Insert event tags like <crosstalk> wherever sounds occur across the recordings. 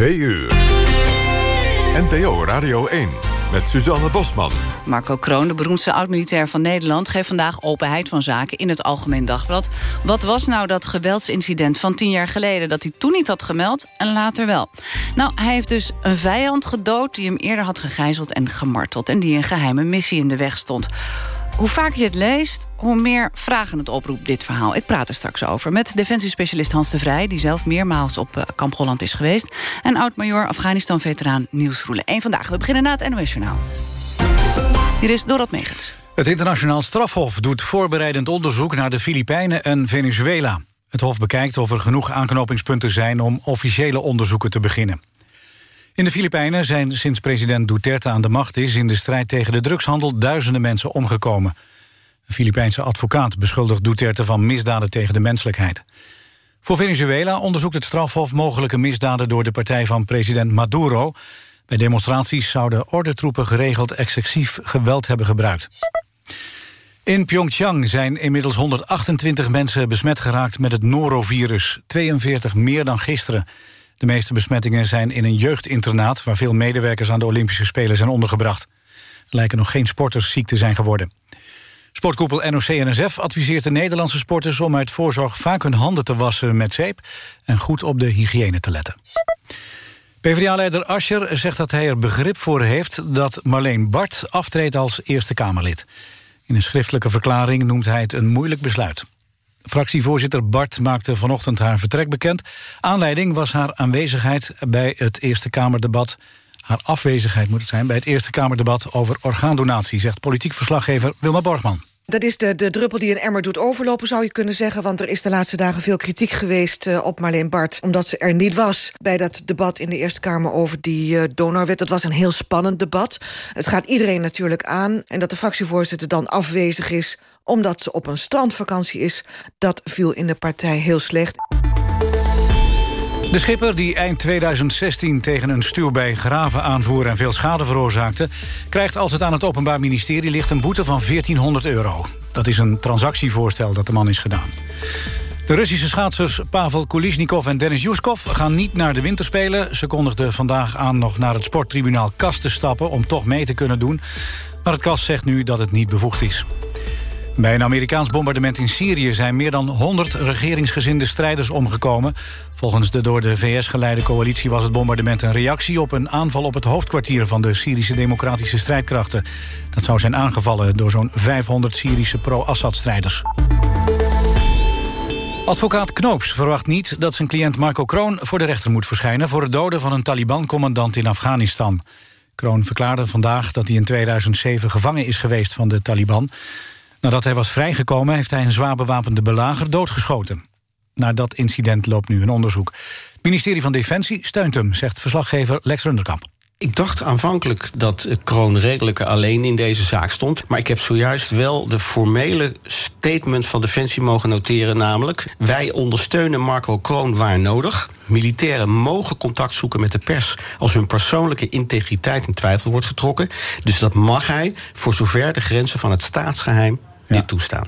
2 uur. NPO Radio 1 met Suzanne Bosman. Marco Kroon, de beroemdste oud-militair van Nederland... geeft vandaag openheid van zaken in het Algemeen Dagblad. Wat was nou dat geweldsincident van tien jaar geleden... dat hij toen niet had gemeld en later wel? Nou, hij heeft dus een vijand gedood... die hem eerder had gegijzeld en gemarteld... en die een geheime missie in de weg stond. Hoe vaak je het leest, hoe meer vragen het oproept, dit verhaal. Ik praat er straks over met defensiespecialist Hans de Vrij... die zelf meermaals op uh, Kamp Holland is geweest... en oud-major Afghanistan-veteraan Niels Roelen. Eén vandaag. We beginnen na het NOS Journaal. Hier is Dorot Megens. Het internationaal strafhof doet voorbereidend onderzoek... naar de Filipijnen en Venezuela. Het hof bekijkt of er genoeg aanknopingspunten zijn... om officiële onderzoeken te beginnen. In de Filipijnen zijn sinds president Duterte aan de macht is... in de strijd tegen de drugshandel duizenden mensen omgekomen. Een Filipijnse advocaat beschuldigt Duterte van misdaden tegen de menselijkheid. Voor Venezuela onderzoekt het strafhof mogelijke misdaden... door de partij van president Maduro. Bij demonstraties zouden ordentroepen geregeld excessief geweld hebben gebruikt. In Pyeongchang zijn inmiddels 128 mensen besmet geraakt met het norovirus. 42 meer dan gisteren. De meeste besmettingen zijn in een jeugdinternaat... waar veel medewerkers aan de Olympische Spelen zijn ondergebracht. Er lijken nog geen sporters ziek te zijn geworden. Sportkoepel NOC-NSF adviseert de Nederlandse sporters... om uit voorzorg vaak hun handen te wassen met zeep... en goed op de hygiëne te letten. PvdA-leider Ascher zegt dat hij er begrip voor heeft... dat Marleen Bart aftreedt als Eerste Kamerlid. In een schriftelijke verklaring noemt hij het een moeilijk besluit. Fractievoorzitter Bart maakte vanochtend haar vertrek bekend. Aanleiding was haar aanwezigheid bij het Eerste Kamerdebat... haar afwezigheid moet het zijn bij het Eerste Kamerdebat over orgaandonatie... zegt politiek verslaggever Wilma Borgman. Dat is de, de druppel die een emmer doet overlopen, zou je kunnen zeggen. Want er is de laatste dagen veel kritiek geweest uh, op Marleen Bart... omdat ze er niet was bij dat debat in de Eerste Kamer over die uh, donorwet. Dat was een heel spannend debat. Het gaat iedereen natuurlijk aan. En dat de fractievoorzitter dan afwezig is omdat ze op een strandvakantie is... dat viel in de partij heel slecht. De schipper die eind 2016 tegen een stuur bij graven aanvoer... en veel schade veroorzaakte... krijgt als het aan het Openbaar Ministerie ligt... een boete van 1400 euro. Dat is een transactievoorstel dat de man is gedaan. De Russische schaatsers Pavel Kulisnikov en Denis Yuskov gaan niet naar de winterspelen. Ze kondigden vandaag aan nog naar het sporttribunaal KAS te stappen... om toch mee te kunnen doen. Maar het KAS zegt nu dat het niet bevoegd is. Bij een Amerikaans bombardement in Syrië zijn meer dan 100 regeringsgezinde strijders omgekomen. Volgens de door de VS geleide coalitie was het bombardement een reactie op een aanval op het hoofdkwartier van de Syrische democratische strijdkrachten. Dat zou zijn aangevallen door zo'n 500 Syrische pro-Assad-strijders. Advocaat Knoops verwacht niet dat zijn cliënt Marco Kroon voor de rechter moet verschijnen... voor het doden van een Taliban-commandant in Afghanistan. Kroon verklaarde vandaag dat hij in 2007 gevangen is geweest van de Taliban. Nadat hij was vrijgekomen heeft hij een zwaar bewapende belager doodgeschoten. Naar dat incident loopt nu een onderzoek. Het ministerie van Defensie steunt hem, zegt verslaggever Lex Runderkamp. Ik dacht aanvankelijk dat Kroon redelijk alleen in deze zaak stond. Maar ik heb zojuist wel de formele statement van Defensie mogen noteren. Namelijk, wij ondersteunen Marco Kroon waar nodig. Militairen mogen contact zoeken met de pers... als hun persoonlijke integriteit in twijfel wordt getrokken. Dus dat mag hij, voor zover de grenzen van het staatsgeheim dit toestaan.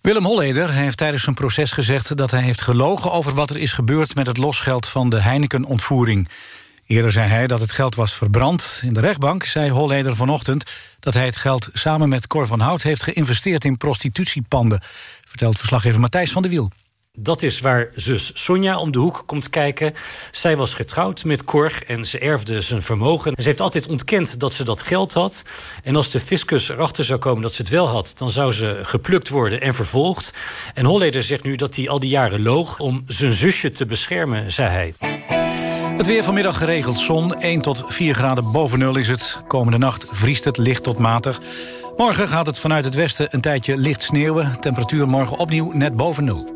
Willem Holleder heeft tijdens zijn proces gezegd dat hij heeft gelogen over wat er is gebeurd met het losgeld van de Heineken-ontvoering. Eerder zei hij dat het geld was verbrand. In de rechtbank zei Holleder vanochtend dat hij het geld samen met Cor van Hout heeft geïnvesteerd in prostitutiepanden, vertelt verslaggever Matthijs van de Wiel. Dat is waar zus Sonja om de hoek komt kijken. Zij was getrouwd met Cor en ze erfde zijn vermogen. Ze heeft altijd ontkend dat ze dat geld had. En als de fiscus erachter zou komen dat ze het wel had... dan zou ze geplukt worden en vervolgd. En Holleder zegt nu dat hij al die jaren loog... om zijn zusje te beschermen, zei hij. Het weer vanmiddag geregeld zon. 1 tot 4 graden boven nul is het. Komende nacht vriest het licht tot matig. Morgen gaat het vanuit het westen een tijdje licht sneeuwen. Temperatuur morgen opnieuw net boven nul.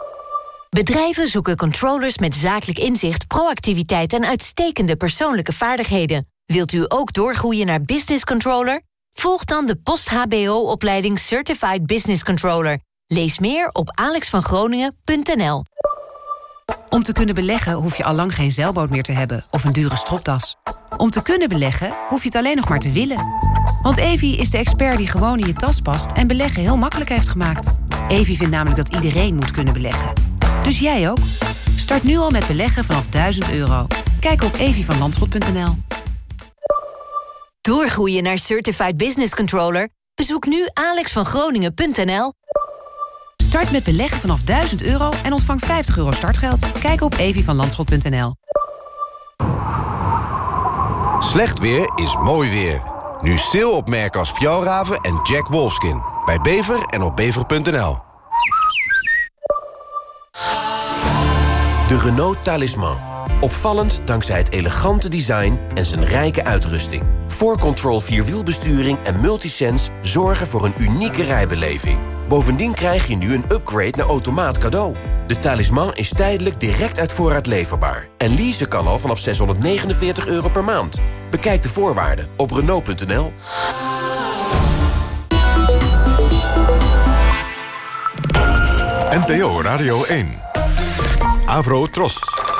Bedrijven zoeken controllers met zakelijk inzicht, proactiviteit en uitstekende persoonlijke vaardigheden. Wilt u ook doorgroeien naar business controller? Volg dan de post-HBO-opleiding Certified Business Controller. Lees meer op alexvangroningen.nl. Om te kunnen beleggen hoef je al lang geen zeilboot meer te hebben of een dure stropdas. Om te kunnen beleggen hoef je het alleen nog maar te willen. Want Evi is de expert die gewoon in je tas past en beleggen heel makkelijk heeft gemaakt. Evi vindt namelijk dat iedereen moet kunnen beleggen. Dus jij ook? Start nu al met beleggen vanaf 1000 euro. Kijk op evievanlandschot.nl. Doorgroeien naar Certified Business Controller? Bezoek nu alexvangroningen.nl. Start met beleggen vanaf 1000 euro en ontvang 50 euro startgeld. Kijk op evievanlandschot.nl. Slecht weer is mooi weer. Nu sale op merken als Fjallraven en Jack Wolfskin. Bij Bever en op bever.nl. De Renault Talisman. Opvallend dankzij het elegante design en zijn rijke uitrusting. 4Control Vierwielbesturing en Multisense zorgen voor een unieke rijbeleving. Bovendien krijg je nu een upgrade naar automaat cadeau. De talisman is tijdelijk direct uit voorraad leverbaar. En leasen kan al vanaf 649 euro per maand. Bekijk de voorwaarden op Renault.nl. NPO Radio 1. Avro Tros.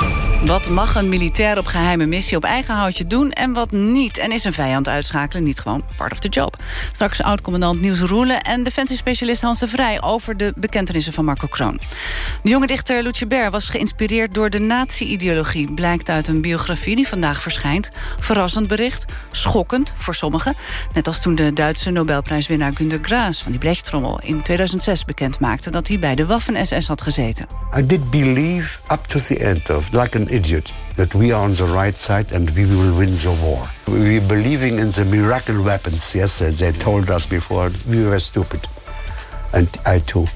Wat mag een militair op geheime missie op eigen houtje doen en wat niet? En is een vijand uitschakelen niet gewoon part of the job? Straks oud-commandant Niels Roelen en defensiespecialist Hans de Vrij... over de bekentenissen van Marco Kroon. De jonge dichter Lucebert was geïnspireerd door de nazi-ideologie... blijkt uit een biografie die vandaag verschijnt. Verrassend bericht, schokkend voor sommigen. Net als toen de Duitse Nobelprijswinnaar Günter Graas... van die blechtrommel in 2006 bekend maakte... dat hij bij de Waffen-SS had gezeten. I did believe up to the end of idiot that we are on the right side and we will win the war. We were believing in the miracle weapons. Yes, they told us before we were stupid. And I too.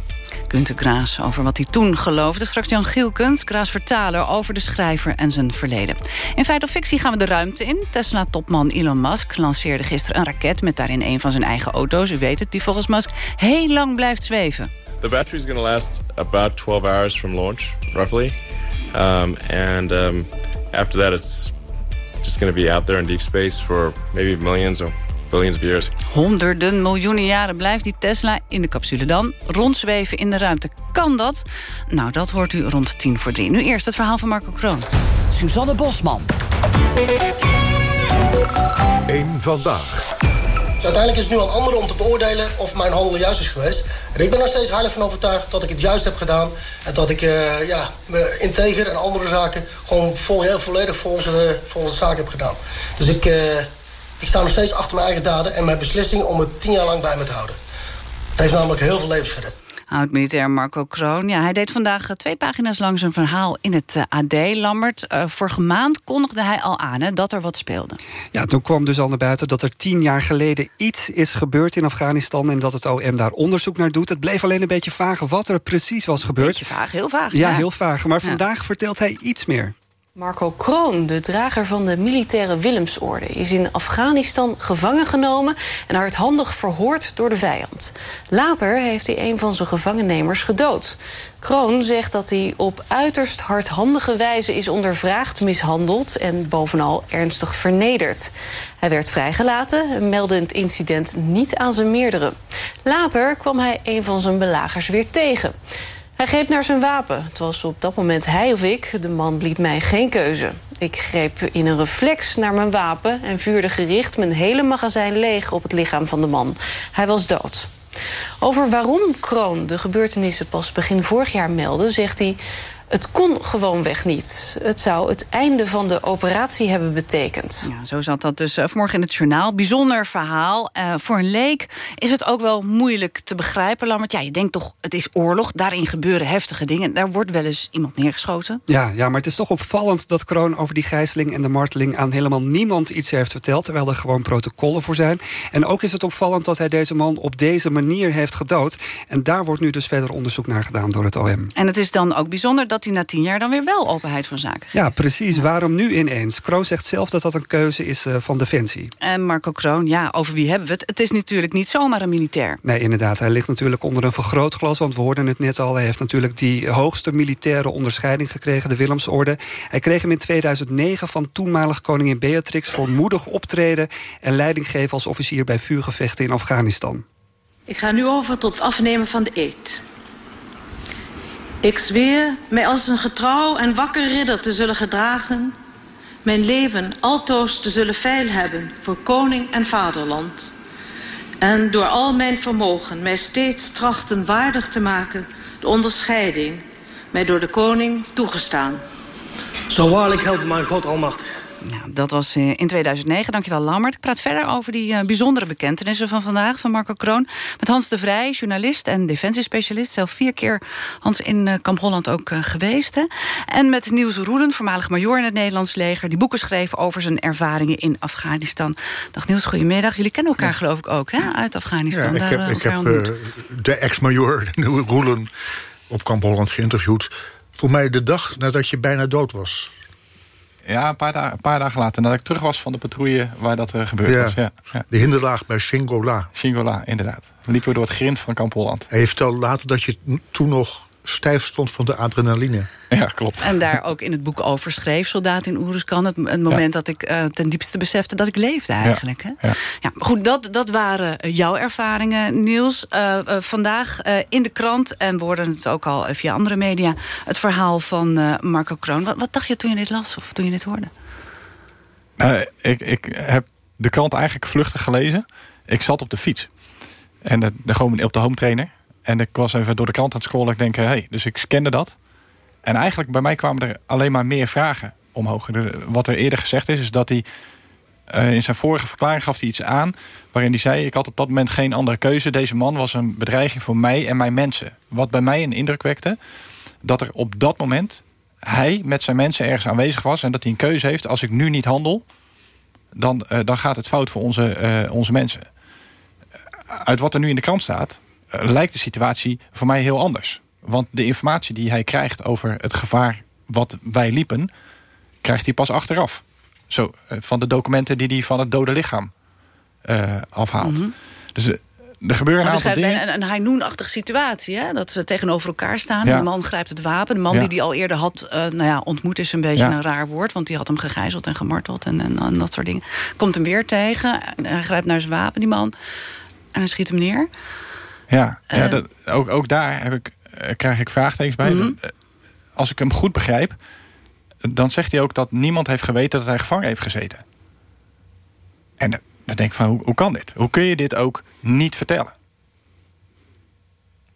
Günter Graas over wat hij toen geloofde. Straks Jan Gielkens, Graas vertaler over de schrijver en zijn verleden. In Feit of Fictie gaan we de ruimte in. Tesla-topman Elon Musk lanceerde gisteren een raket... met daarin een van zijn eigen auto's. U weet het, die volgens Musk heel lang blijft zweven. The battery is going to last about 12 hours from launch, roughly. Um, and um, after that, it's just going to be out there in deep space for maybe millions or billions of years. Honderden miljoenen jaren blijft die Tesla in de capsule dan rondzweven in de ruimte. Kan dat? Nou, dat hoort u rond tien voor drie. Nu eerst het verhaal van Marco Kroon. Suzanne Bosman. Eén vandaag. Uiteindelijk is het nu aan anderen om te beoordelen of mijn handel juist is geweest. En ik ben er steeds heilig van overtuigd dat ik het juist heb gedaan. En dat ik uh, ja, integer en andere zaken gewoon vol, heel volledig volgens de, volgens de zaak heb gedaan. Dus ik, uh, ik sta nog steeds achter mijn eigen daden en mijn beslissing om het tien jaar lang bij me te houden. Het heeft namelijk heel veel levens gered. Oud-militair Marco Kroon. Ja, hij deed vandaag twee pagina's lang zijn verhaal in het AD. Lambert, uh, vorige maand kondigde hij al aan hè, dat er wat speelde. Ja, toen kwam dus al naar buiten dat er tien jaar geleden iets is gebeurd in Afghanistan... en dat het OM daar onderzoek naar doet. Het bleef alleen een beetje vaag wat er precies was gebeurd. Beetje vaag, heel vaag. Ja, ja. heel vaag. Maar ja. vandaag vertelt hij iets meer. Marco Kroon, de drager van de militaire Willemsorde... is in Afghanistan gevangen genomen en hardhandig verhoord door de vijand. Later heeft hij een van zijn gevangennemers gedood. Kroon zegt dat hij op uiterst hardhandige wijze is ondervraagd, mishandeld... en bovenal ernstig vernederd. Hij werd vrijgelaten en meldde het incident niet aan zijn meerdere. Later kwam hij een van zijn belagers weer tegen... Hij greep naar zijn wapen. Het was op dat moment hij of ik. De man liet mij geen keuze. Ik greep in een reflex naar mijn wapen... en vuurde gericht mijn hele magazijn leeg op het lichaam van de man. Hij was dood. Over waarom Kroon de gebeurtenissen pas begin vorig jaar meldde... zegt hij... Het kon gewoonweg niet. Het zou het einde van de operatie hebben betekend. Ja, zo zat dat dus uh, vanmorgen in het journaal. Bijzonder verhaal. Uh, voor een leek is het ook wel moeilijk te begrijpen, Lammert. Ja, je denkt toch, het is oorlog. Daarin gebeuren heftige dingen. Daar wordt wel eens iemand neergeschoten. Ja, ja maar het is toch opvallend dat Kroon over die gijzeling en de marteling... aan helemaal niemand iets heeft verteld, terwijl er gewoon protocollen voor zijn. En ook is het opvallend dat hij deze man op deze manier heeft gedood. En daar wordt nu dus verder onderzoek naar gedaan door het OM. En het is dan ook bijzonder... dat dat hij na tien jaar dan weer wel openheid van zaken geeft. Ja, precies. Waarom nu ineens? Kroon zegt zelf dat dat een keuze is uh, van Defensie. En Marco Kroon, ja, over wie hebben we het? Het is natuurlijk niet zomaar een militair. Nee, inderdaad. Hij ligt natuurlijk onder een vergrootglas. Want we hoorden het net al. Hij heeft natuurlijk die hoogste militaire onderscheiding gekregen. De Willemsorde. Hij kreeg hem in 2009 van toenmalig koningin Beatrix... voor moedig optreden en leiding geven als officier... bij vuurgevechten in Afghanistan. Ik ga nu over tot het afnemen van de eed. Ik zweer mij als een getrouw en wakker ridder te zullen gedragen... mijn leven altoos te zullen veil hebben voor koning en vaderland... en door al mijn vermogen mij steeds trachten waardig te maken... de onderscheiding mij door de koning toegestaan. Zo waarlijk helpt mijn God almachtig. Nou, dat was eh, in 2009. Dankjewel, Lammert. Ik praat verder over die uh, bijzondere bekentenissen van vandaag... van Marco Kroon. Met Hans de Vrij, journalist en defensiespecialist. Zelf vier keer Hans in uh, Kamp Holland ook geweest. Hè? En met Niels Roelen, voormalig major in het Nederlands leger... die boeken schreef over zijn ervaringen in Afghanistan. Dag Niels, goedemiddag. Jullie kennen elkaar geloof ik ook, hè? Uit Afghanistan. Ja, ik heb, ik heb de ex-major Roelen op Kamp Holland geïnterviewd. Voor mij de dag nadat je bijna dood was. Ja, een paar, dagen, een paar dagen later. Nadat ik terug was van de patrouille waar dat uh, gebeurd ja, was. Ja, ja. De hinderlaag bij Shingola. Shingola, inderdaad. We liepen door het grind van Kamp Holland. Hij je vertelde later dat je toen nog stijf stond van de adrenaline. Ja, klopt. En daar ook in het boek over schreef, Soldaat in Oeruzkan... het, het moment dat ik uh, ten diepste besefte dat ik leefde eigenlijk. Ja. Hè? Ja. Ja, goed, dat, dat waren jouw ervaringen, Niels. Uh, uh, vandaag in de krant, en we hoorden het ook al via andere media... het verhaal van Marco Kroon. Wat, wat dacht je toen je dit las of toen je dit hoorde? Uh, ik, ik heb de krant eigenlijk vluchtig gelezen. Ik zat op de fiets. En de, de, gewoon op de home trainer. En ik was even door de krant aan het scrollen. Ik denk, hey, dus ik scande dat. En eigenlijk bij mij kwamen er alleen maar meer vragen omhoog. Wat er eerder gezegd is, is dat hij... Uh, in zijn vorige verklaring gaf hij iets aan... waarin hij zei, ik had op dat moment geen andere keuze. Deze man was een bedreiging voor mij en mijn mensen. Wat bij mij een indruk wekte... dat er op dat moment hij met zijn mensen ergens aanwezig was... en dat hij een keuze heeft, als ik nu niet handel... dan, uh, dan gaat het fout voor onze, uh, onze mensen. Uit wat er nu in de krant staat... Uh, lijkt de situatie voor mij heel anders. Want de informatie die hij krijgt over het gevaar wat wij liepen... krijgt hij pas achteraf. Zo, van de documenten die hij van het dode lichaam afhaalt. Mm -hmm. Dus er gebeuren een aantal dingen. Een, een Hainoen-achtige situatie, hè? dat ze tegenover elkaar staan. Ja. De man grijpt het wapen. De man ja. die hij al eerder had uh, nou ja, ontmoet is een beetje ja. een raar woord... want die had hem gegijzeld en gemarteld en, en, en, dat soort dingen. Komt hem weer tegen. En hij grijpt naar zijn wapen, die man. En hij schiet hem neer. Ja, uh, ja dat, ook, ook daar heb ik, uh, krijg ik vraagtekens bij. Mm -hmm. Als ik hem goed begrijp... dan zegt hij ook dat niemand heeft geweten dat hij gevangen heeft gezeten. En dan denk ik van, hoe, hoe kan dit? Hoe kun je dit ook niet vertellen?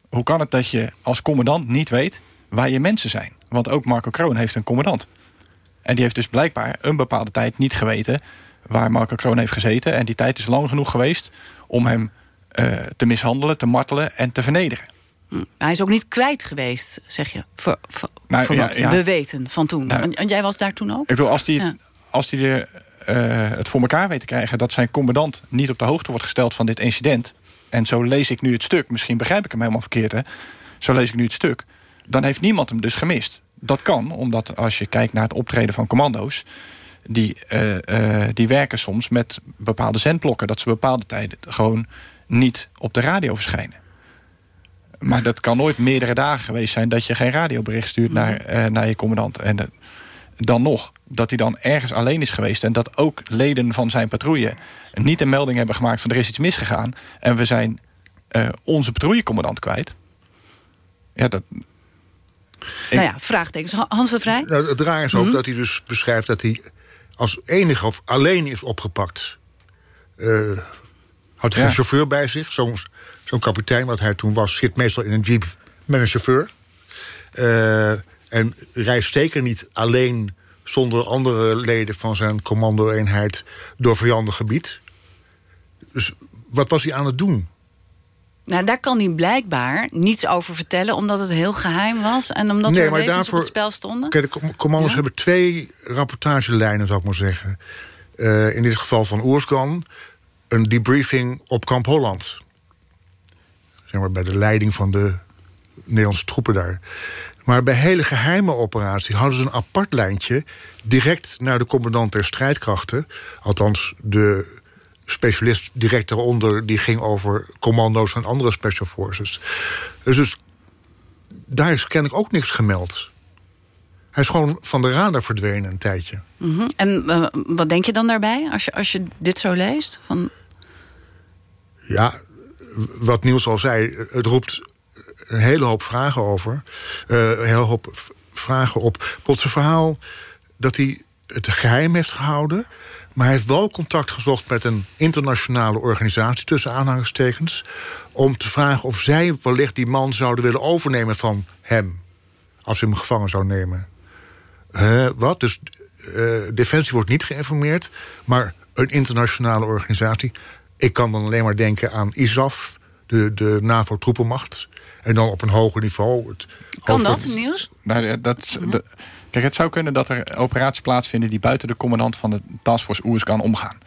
Hoe kan het dat je als commandant niet weet waar je mensen zijn? Want ook Marco Kroon heeft een commandant. En die heeft dus blijkbaar een bepaalde tijd niet geweten... waar Marco Kroon heeft gezeten. En die tijd is lang genoeg geweest om hem uh, te mishandelen, te martelen en te vernederen. Hm. Hij is ook niet kwijt geweest, zeg je, voor, voor, nou, voor ja, wat ja. we weten van toen. Nou, en jij was daar toen ook? Ik bedoel, als die, ja. als die uh, het voor elkaar weet te krijgen... dat zijn commandant niet op de hoogte wordt gesteld van dit incident... en zo lees ik nu het stuk, misschien begrijp ik hem helemaal verkeerd... Hè? zo lees ik nu het stuk, dan heeft niemand hem dus gemist. Dat kan, omdat als je kijkt naar het optreden van commando's... die, uh, uh, die werken soms met bepaalde zendblokken... dat ze bepaalde tijden gewoon niet op de radio verschijnen. Maar dat kan nooit meerdere dagen geweest zijn... dat je geen radiobericht stuurt naar, naar je commandant. En dan nog, dat hij dan ergens alleen is geweest... en dat ook leden van zijn patrouille niet een melding hebben gemaakt... van er is iets misgegaan en we zijn uh, onze patrouillecommandant kwijt. Ja, dat... Ik... Nou ja, vraagtekens. Hans de Vrij? Nou, het raar is ook mm -hmm. dat hij dus beschrijft dat hij als enige of alleen is opgepakt. Uh, houdt hij ja. een chauffeur bij zich. Zo'n zo kapitein, wat hij toen was, zit meestal in een jeep met een chauffeur. Uh, en reist zeker niet alleen zonder andere leden van zijn commando-eenheid door vijandig gebied. Dus wat was hij aan het doen? Nou, daar kan hij blijkbaar niets over vertellen... omdat het heel geheim was en omdat nee, er levens daarvoor, op het spel stonden. Kijk, de commando's ja? hebben twee rapportagelijnen, zou ik maar zeggen. Uh, in dit geval van Oerskan, een debriefing op Kamp Holland. Zeg maar bij de leiding van de Nederlandse troepen daar. Maar bij hele geheime operaties hadden ze een apart lijntje... direct naar de commandant der strijdkrachten. Althans, de specialist direct daaronder... die ging over commando's en andere special forces. Dus, dus daar is kennelijk ook niks gemeld. Hij is gewoon van de radar verdwenen een tijdje. Mhm. En uh, wat denk je dan daarbij als je, als je dit zo leest? Van... Ja, wat Niels al zei, het roept een hele hoop vragen over. Uh, een hele hoop vragen op. Zijn verhaal dat hij het geheim heeft gehouden... maar hij heeft wel contact gezocht met een internationale organisatie... tussen aanhalingstekens, om te vragen of zij wellicht die man zouden willen overnemen van hem... als ze hem gevangen zou nemen. Uh, wat? Dus uh, Defensie wordt niet geïnformeerd... maar een internationale organisatie... Ik kan dan alleen maar denken aan ISAF, de, de NAVO-troepenmacht. En dan op een hoger niveau. Het kan dat, Nieuws? Nou, dat, de, kijk, het zou kunnen dat er operaties plaatsvinden... die buiten de commandant van de Taskforce Oers kan omgaan.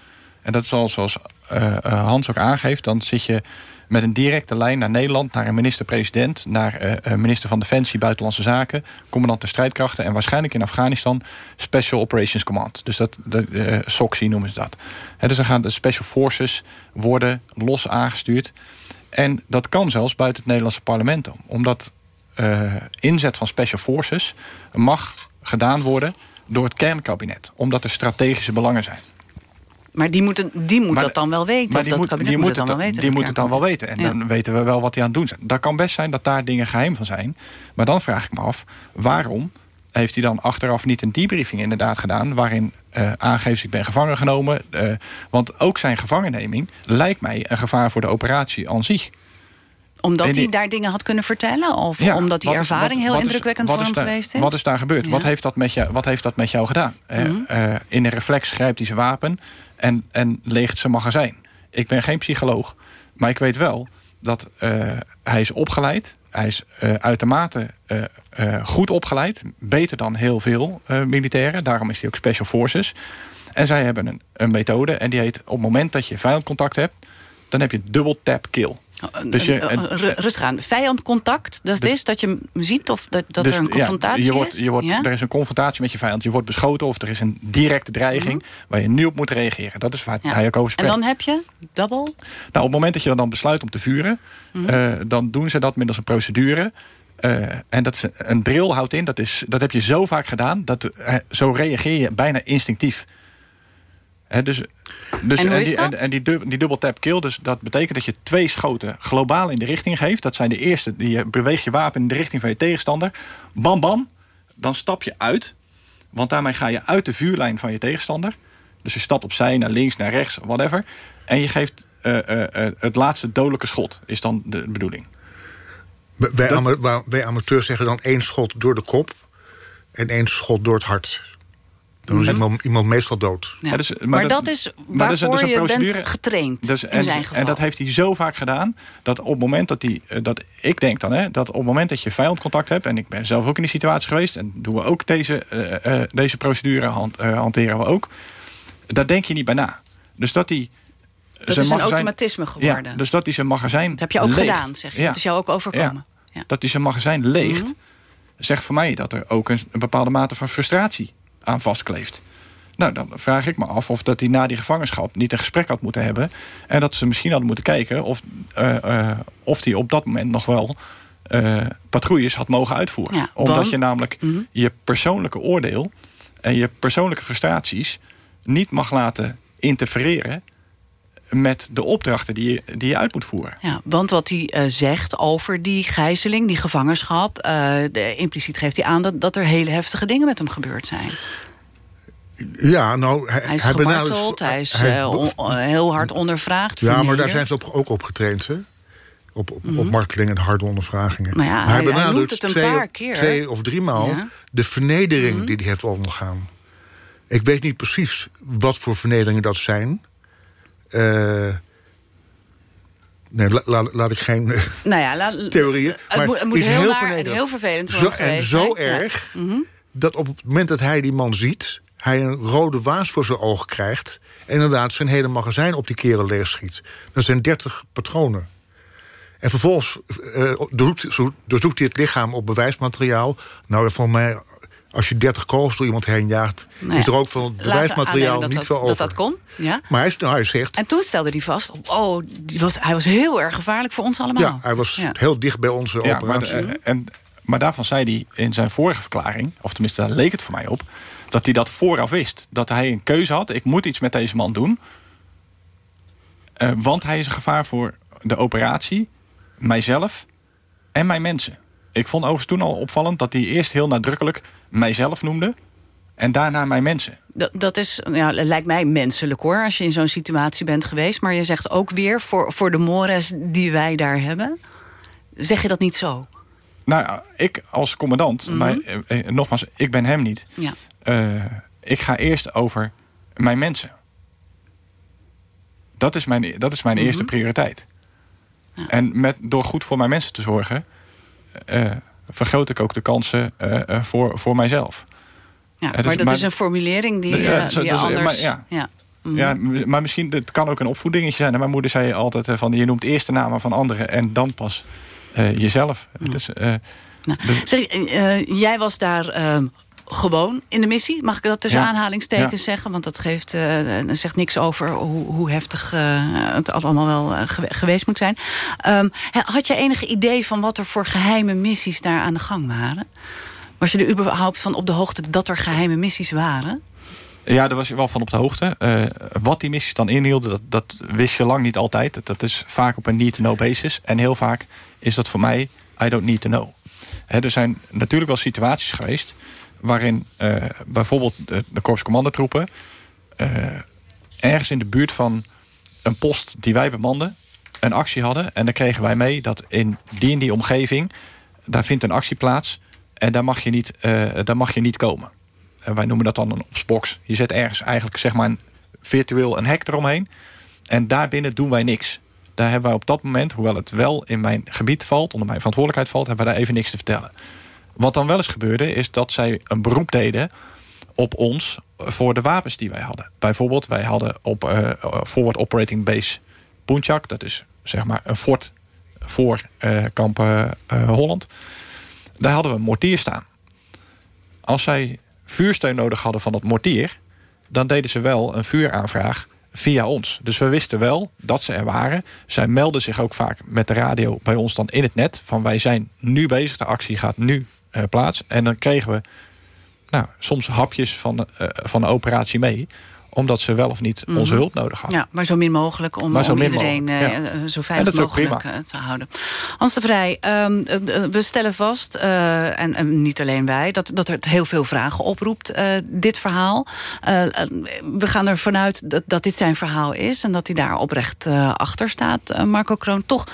En dat is al zoals uh, Hans ook aangeeft. Dan zit je met een directe lijn naar Nederland... naar een minister-president, naar uh, minister van Defensie... Buitenlandse Zaken, commandant de strijdkrachten... en waarschijnlijk in Afghanistan Special Operations Command. Dus dat, de, uh, SOCSI noemen ze dat. Dus dan gaan de Special Forces worden los aangestuurd. En dat kan zelfs buiten het Nederlandse parlement om. Omdat uh, inzet van Special Forces mag gedaan worden door het kernkabinet. Omdat er strategische belangen zijn. Maar die, moeten, die moet Maar- dat dan wel weten. Maar of die dat moet, kabinet die moet moet het dan wel weten. die moet het dan wel weten. En Ja. dan weten we wel wat die aan het doen zijn. Dat kan best zijn dat daar dingen geheim van zijn. Maar dan vraag ik me af, waarom heeft hij dan achteraf niet een debriefing inderdaad gedaan... waarin eh aangeeft ik ben gevangen genomen. eh, want ook zijn gevangenneming lijkt mij een gevaar voor de operatie aan zich. Omdat die- hij daar dingen had kunnen vertellen? Of Ja, omdat die is- ervaring wat- heel wat indrukwekkend voor hem daar- geweest is? Wat is daar gebeurd? Ja. Wat, heeft dat met jou, wat heeft dat met jou gedaan? Eh, Mhm. in een reflex grijpt hij zijn wapen en, en leegt zijn magazijn. Ik ben geen psycholoog, maar ik weet wel dat eh, hij is opgeleid. Hij is eh, uitermate eh, goed opgeleid. Beter dan heel veel militairen. Daarom is hij ook Special Forces. En zij hebben een, een methode en die heet... op het moment dat je vijandcontact hebt... dan heb je double tap kill. Dus je, en- ru- Rustig aan. Vijandcontact, dat Dus- is dat je ziet of dat, dat Dus, er een ja, confrontatie je wordt, is? Je wordt, Ja? Er is een confrontatie met je vijand. Je wordt beschoten of er is een directe dreiging... Mhm. waar je nu op moet reageren. Dat is waar Ja. hij ook over En spreekt. dan heb je double? Nou, op het moment dat je dan besluit om te vuren... Mhm. eh, dan doen ze dat middels een procedure... Eh, en dat is een drill houdt in, dat, is, dat heb je zo vaak gedaan... dat eh, zo reageer je bijna instinctief. Dus, dus, En die, dat? En, en die, dub- die double tap kill, dus dat betekent dat je twee schoten globaal in de richting geeft. Dat zijn de eerste, die je beweegt je wapen in de richting van je tegenstander. Bam, bam, dan stap je uit. Want daarmee ga je uit de vuurlijn van je tegenstander. Dus je stapt opzij, naar links, naar rechts, whatever. En je geeft eh, eh, eh, het laatste dodelijke schot, is dan de bedoeling. Wij, ama- wa- wij amateurs zeggen dan één schot door de kop... en één schot door het hart. Dan is Mhm. iemand, iemand meestal dood. Ja. maar, dat, is maar dat is- dat waarvoor is een je bent getraind Dus, in en, zijn geval. en dat heeft hij zo vaak gedaan dat op het moment dat hij, eh, dat ik denk dan, hè, dat op het moment dat je vijandcontact hebt, en ik ben zelf ook in die situatie geweest, en doen we ook deze, eh, eh, deze procedure hand- hanteren we ook, daar denk je niet bij na. Dus dat hij. dat is een automatisme geworden. Ja, dus dat hij zijn magazijn. dat heb je ook leegt. gedaan, zeg je. Ja. Dat is jou ook overkomen. Ja. Dat hij zijn magazijn leegt, Mhm. zegt voor mij dat er ook een, een bepaalde mate van frustratie aan vastkleeft. Nou, dan vraag ik me af of dat hij na die gevangenschap niet een gesprek had moeten hebben. En dat ze misschien hadden moeten kijken of, eh, eh, of hij op dat moment nog wel eh, patrouilles had mogen uitvoeren. Ja, Omdat want- je namelijk Mhm. je persoonlijke oordeel en je persoonlijke frustraties niet mag laten interfereren met de opdrachten die je, die je uit moet voeren. Ja, want wat hij eh, zegt over die gijzeling, die gevangenschap... eh, de, impliciet geeft hij aan dat, dat er hele heftige dingen met hem gebeurd zijn. Ja, nou, hij, Hij is hij gemarteld, hij is hij- on- on- heel hard ondervraagd. Ja, maar daar zijn ze op, ook op getraind, hè? Op, op, Mhm. op marteling en harde ondervragingen. Nou ja, Maar hij- het een twee, paar keer. twee of drie maal Ja. de vernedering Mhm. die hij heeft ondergaan. Ik weet niet precies wat voor vernederingen dat zijn. Eh, nee, la- la- laat ik geen eh, Nou ja, la- <laughs> theorieën. Het maar moet, het moet is heel, naar en vernederend. heel vervelend voor Zo, en zo. Ja. erg Mhm. dat op het moment dat hij die man ziet... hij een rode waas voor zijn ogen krijgt... en inderdaad zijn hele magazijn op die kerel leegschiet. Dat zijn 30 patronen. En vervolgens uh, doorzoekt, doorzoekt hij het lichaam op bewijsmateriaal. Nou, voor mij, als je 30 kogels door iemand heen jaagt... Nou ja, is er ook van het bewijsmateriaal dat niet dat, veel over. Dat dat kon, ja. Maar hij, nou, hij zegt... En toen stelde hij vast, oh, die was, hij was heel erg gevaarlijk voor ons allemaal. Ja, hij was Ja. heel dicht bij onze Ja, operatie. Maar, de- en, maar daarvan zei hij in zijn vorige verklaring... of tenminste, daar leek het voor mij op... dat hij dat vooraf wist. Dat hij een keuze had. Ik moet iets met deze man doen. Eh, want hij is een gevaar voor de operatie, mijzelf en mijn mensen. Ik vond overigens toen al opvallend... dat hij eerst heel nadrukkelijk mijzelf noemde... en daarna mijn mensen. Dat, dat is, ja, lijkt mij menselijk hoor, als je in zo'n situatie bent geweest. Maar je zegt ook weer, voor, voor de mores die wij daar hebben... zeg je dat niet zo? Nou, ik als commandant, Mhm. maar, eh, eh, nogmaals, ik ben hem niet. Ja. Eh, ik ga eerst over mijn mensen. Dat is mijn, dat is mijn Mhm. eerste prioriteit. En met, door goed voor mijn mensen te zorgen... vergroot ik ook de kansen eh, eh, voor, voor mijzelf. Ja, dus maar dat maar- is een formulering die, Ja, eh, die dus, anders... maar ja. ja. Mhm. Ja, maar misschien, het kan ook een opvoedingetje zijn. En Mijn moeder zei altijd van... je noemt eerst de namen van anderen en dan pas jezelf. Dus, eh, dus- Zeg, eh, eh, jij was daar gewoon in de missie. Mag ik dat tussen Ja. aanhalingstekens Ja. zeggen? Want dat geeft, dat zegt niks over hoe, hoe heftig eh, het allemaal wel gewe- geweest moet zijn. Ehm, had je enig idee van wat er voor geheime missies daar aan de gang waren? Was je er überhaupt van op de hoogte dat er geheime missies waren? Ja, daar was je wel van op de hoogte. Wat die missies dan inhielden, dat, dat wist je lang niet altijd. Dat, is vaak op een need-to-know basis. En heel vaak is dat voor mij, I don't need to know. Er zijn natuurlijk wel situaties geweest... waarin eh, bijvoorbeeld de, de korpscommandotroepen... eh, ergens in de buurt van een post die wij bemanden... een actie hadden. En dan kregen wij mee dat in die en die omgeving... daar vindt een actie plaats en daar mag je niet, eh, daar mag je niet komen. En wij noemen dat dan een opsbox. Je zet ergens eigenlijk zeg maar een, virtueel een hek eromheen. En daarbinnen doen wij niks. Daar hebben wij op dat moment, hoewel het wel in mijn gebied valt... onder mijn verantwoordelijkheid valt, hebben we daar even niks te vertellen. Wat dan wel eens gebeurde, is dat zij een beroep deden op ons voor de wapens die wij hadden. Bijvoorbeeld, wij hadden op eh, Forward Operating Base Punjak... dat is zeg maar een fort voor eh, kamp eh, Holland... daar hadden we een mortier staan. Als zij vuursteun nodig hadden van dat mortier... dan deden ze wel een vuuraanvraag via ons. Dus we wisten wel dat ze er waren. Zij melden zich ook vaak met de radio bij ons dan in het net... van wij zijn nu bezig, de actie gaat nu eh, plaats. En dan kregen we nou, soms hapjes van, eh, van de operatie mee omdat ze wel of niet onze Mhm. hulp nodig hadden. Ja, maar zo min mogelijk om, om min iedereen mogelijk, eh, ja. zo veilig mogelijk te houden. Hans de Vrij, ehm, eh, eh, we stellen vast, en, en niet alleen wij... dat, dat het heel veel vragen oproept, dit verhaal. We gaan ervan uit dat, dat dit zijn verhaal is... en dat hij daar oprecht achter staat, Marco Kroon. Toch,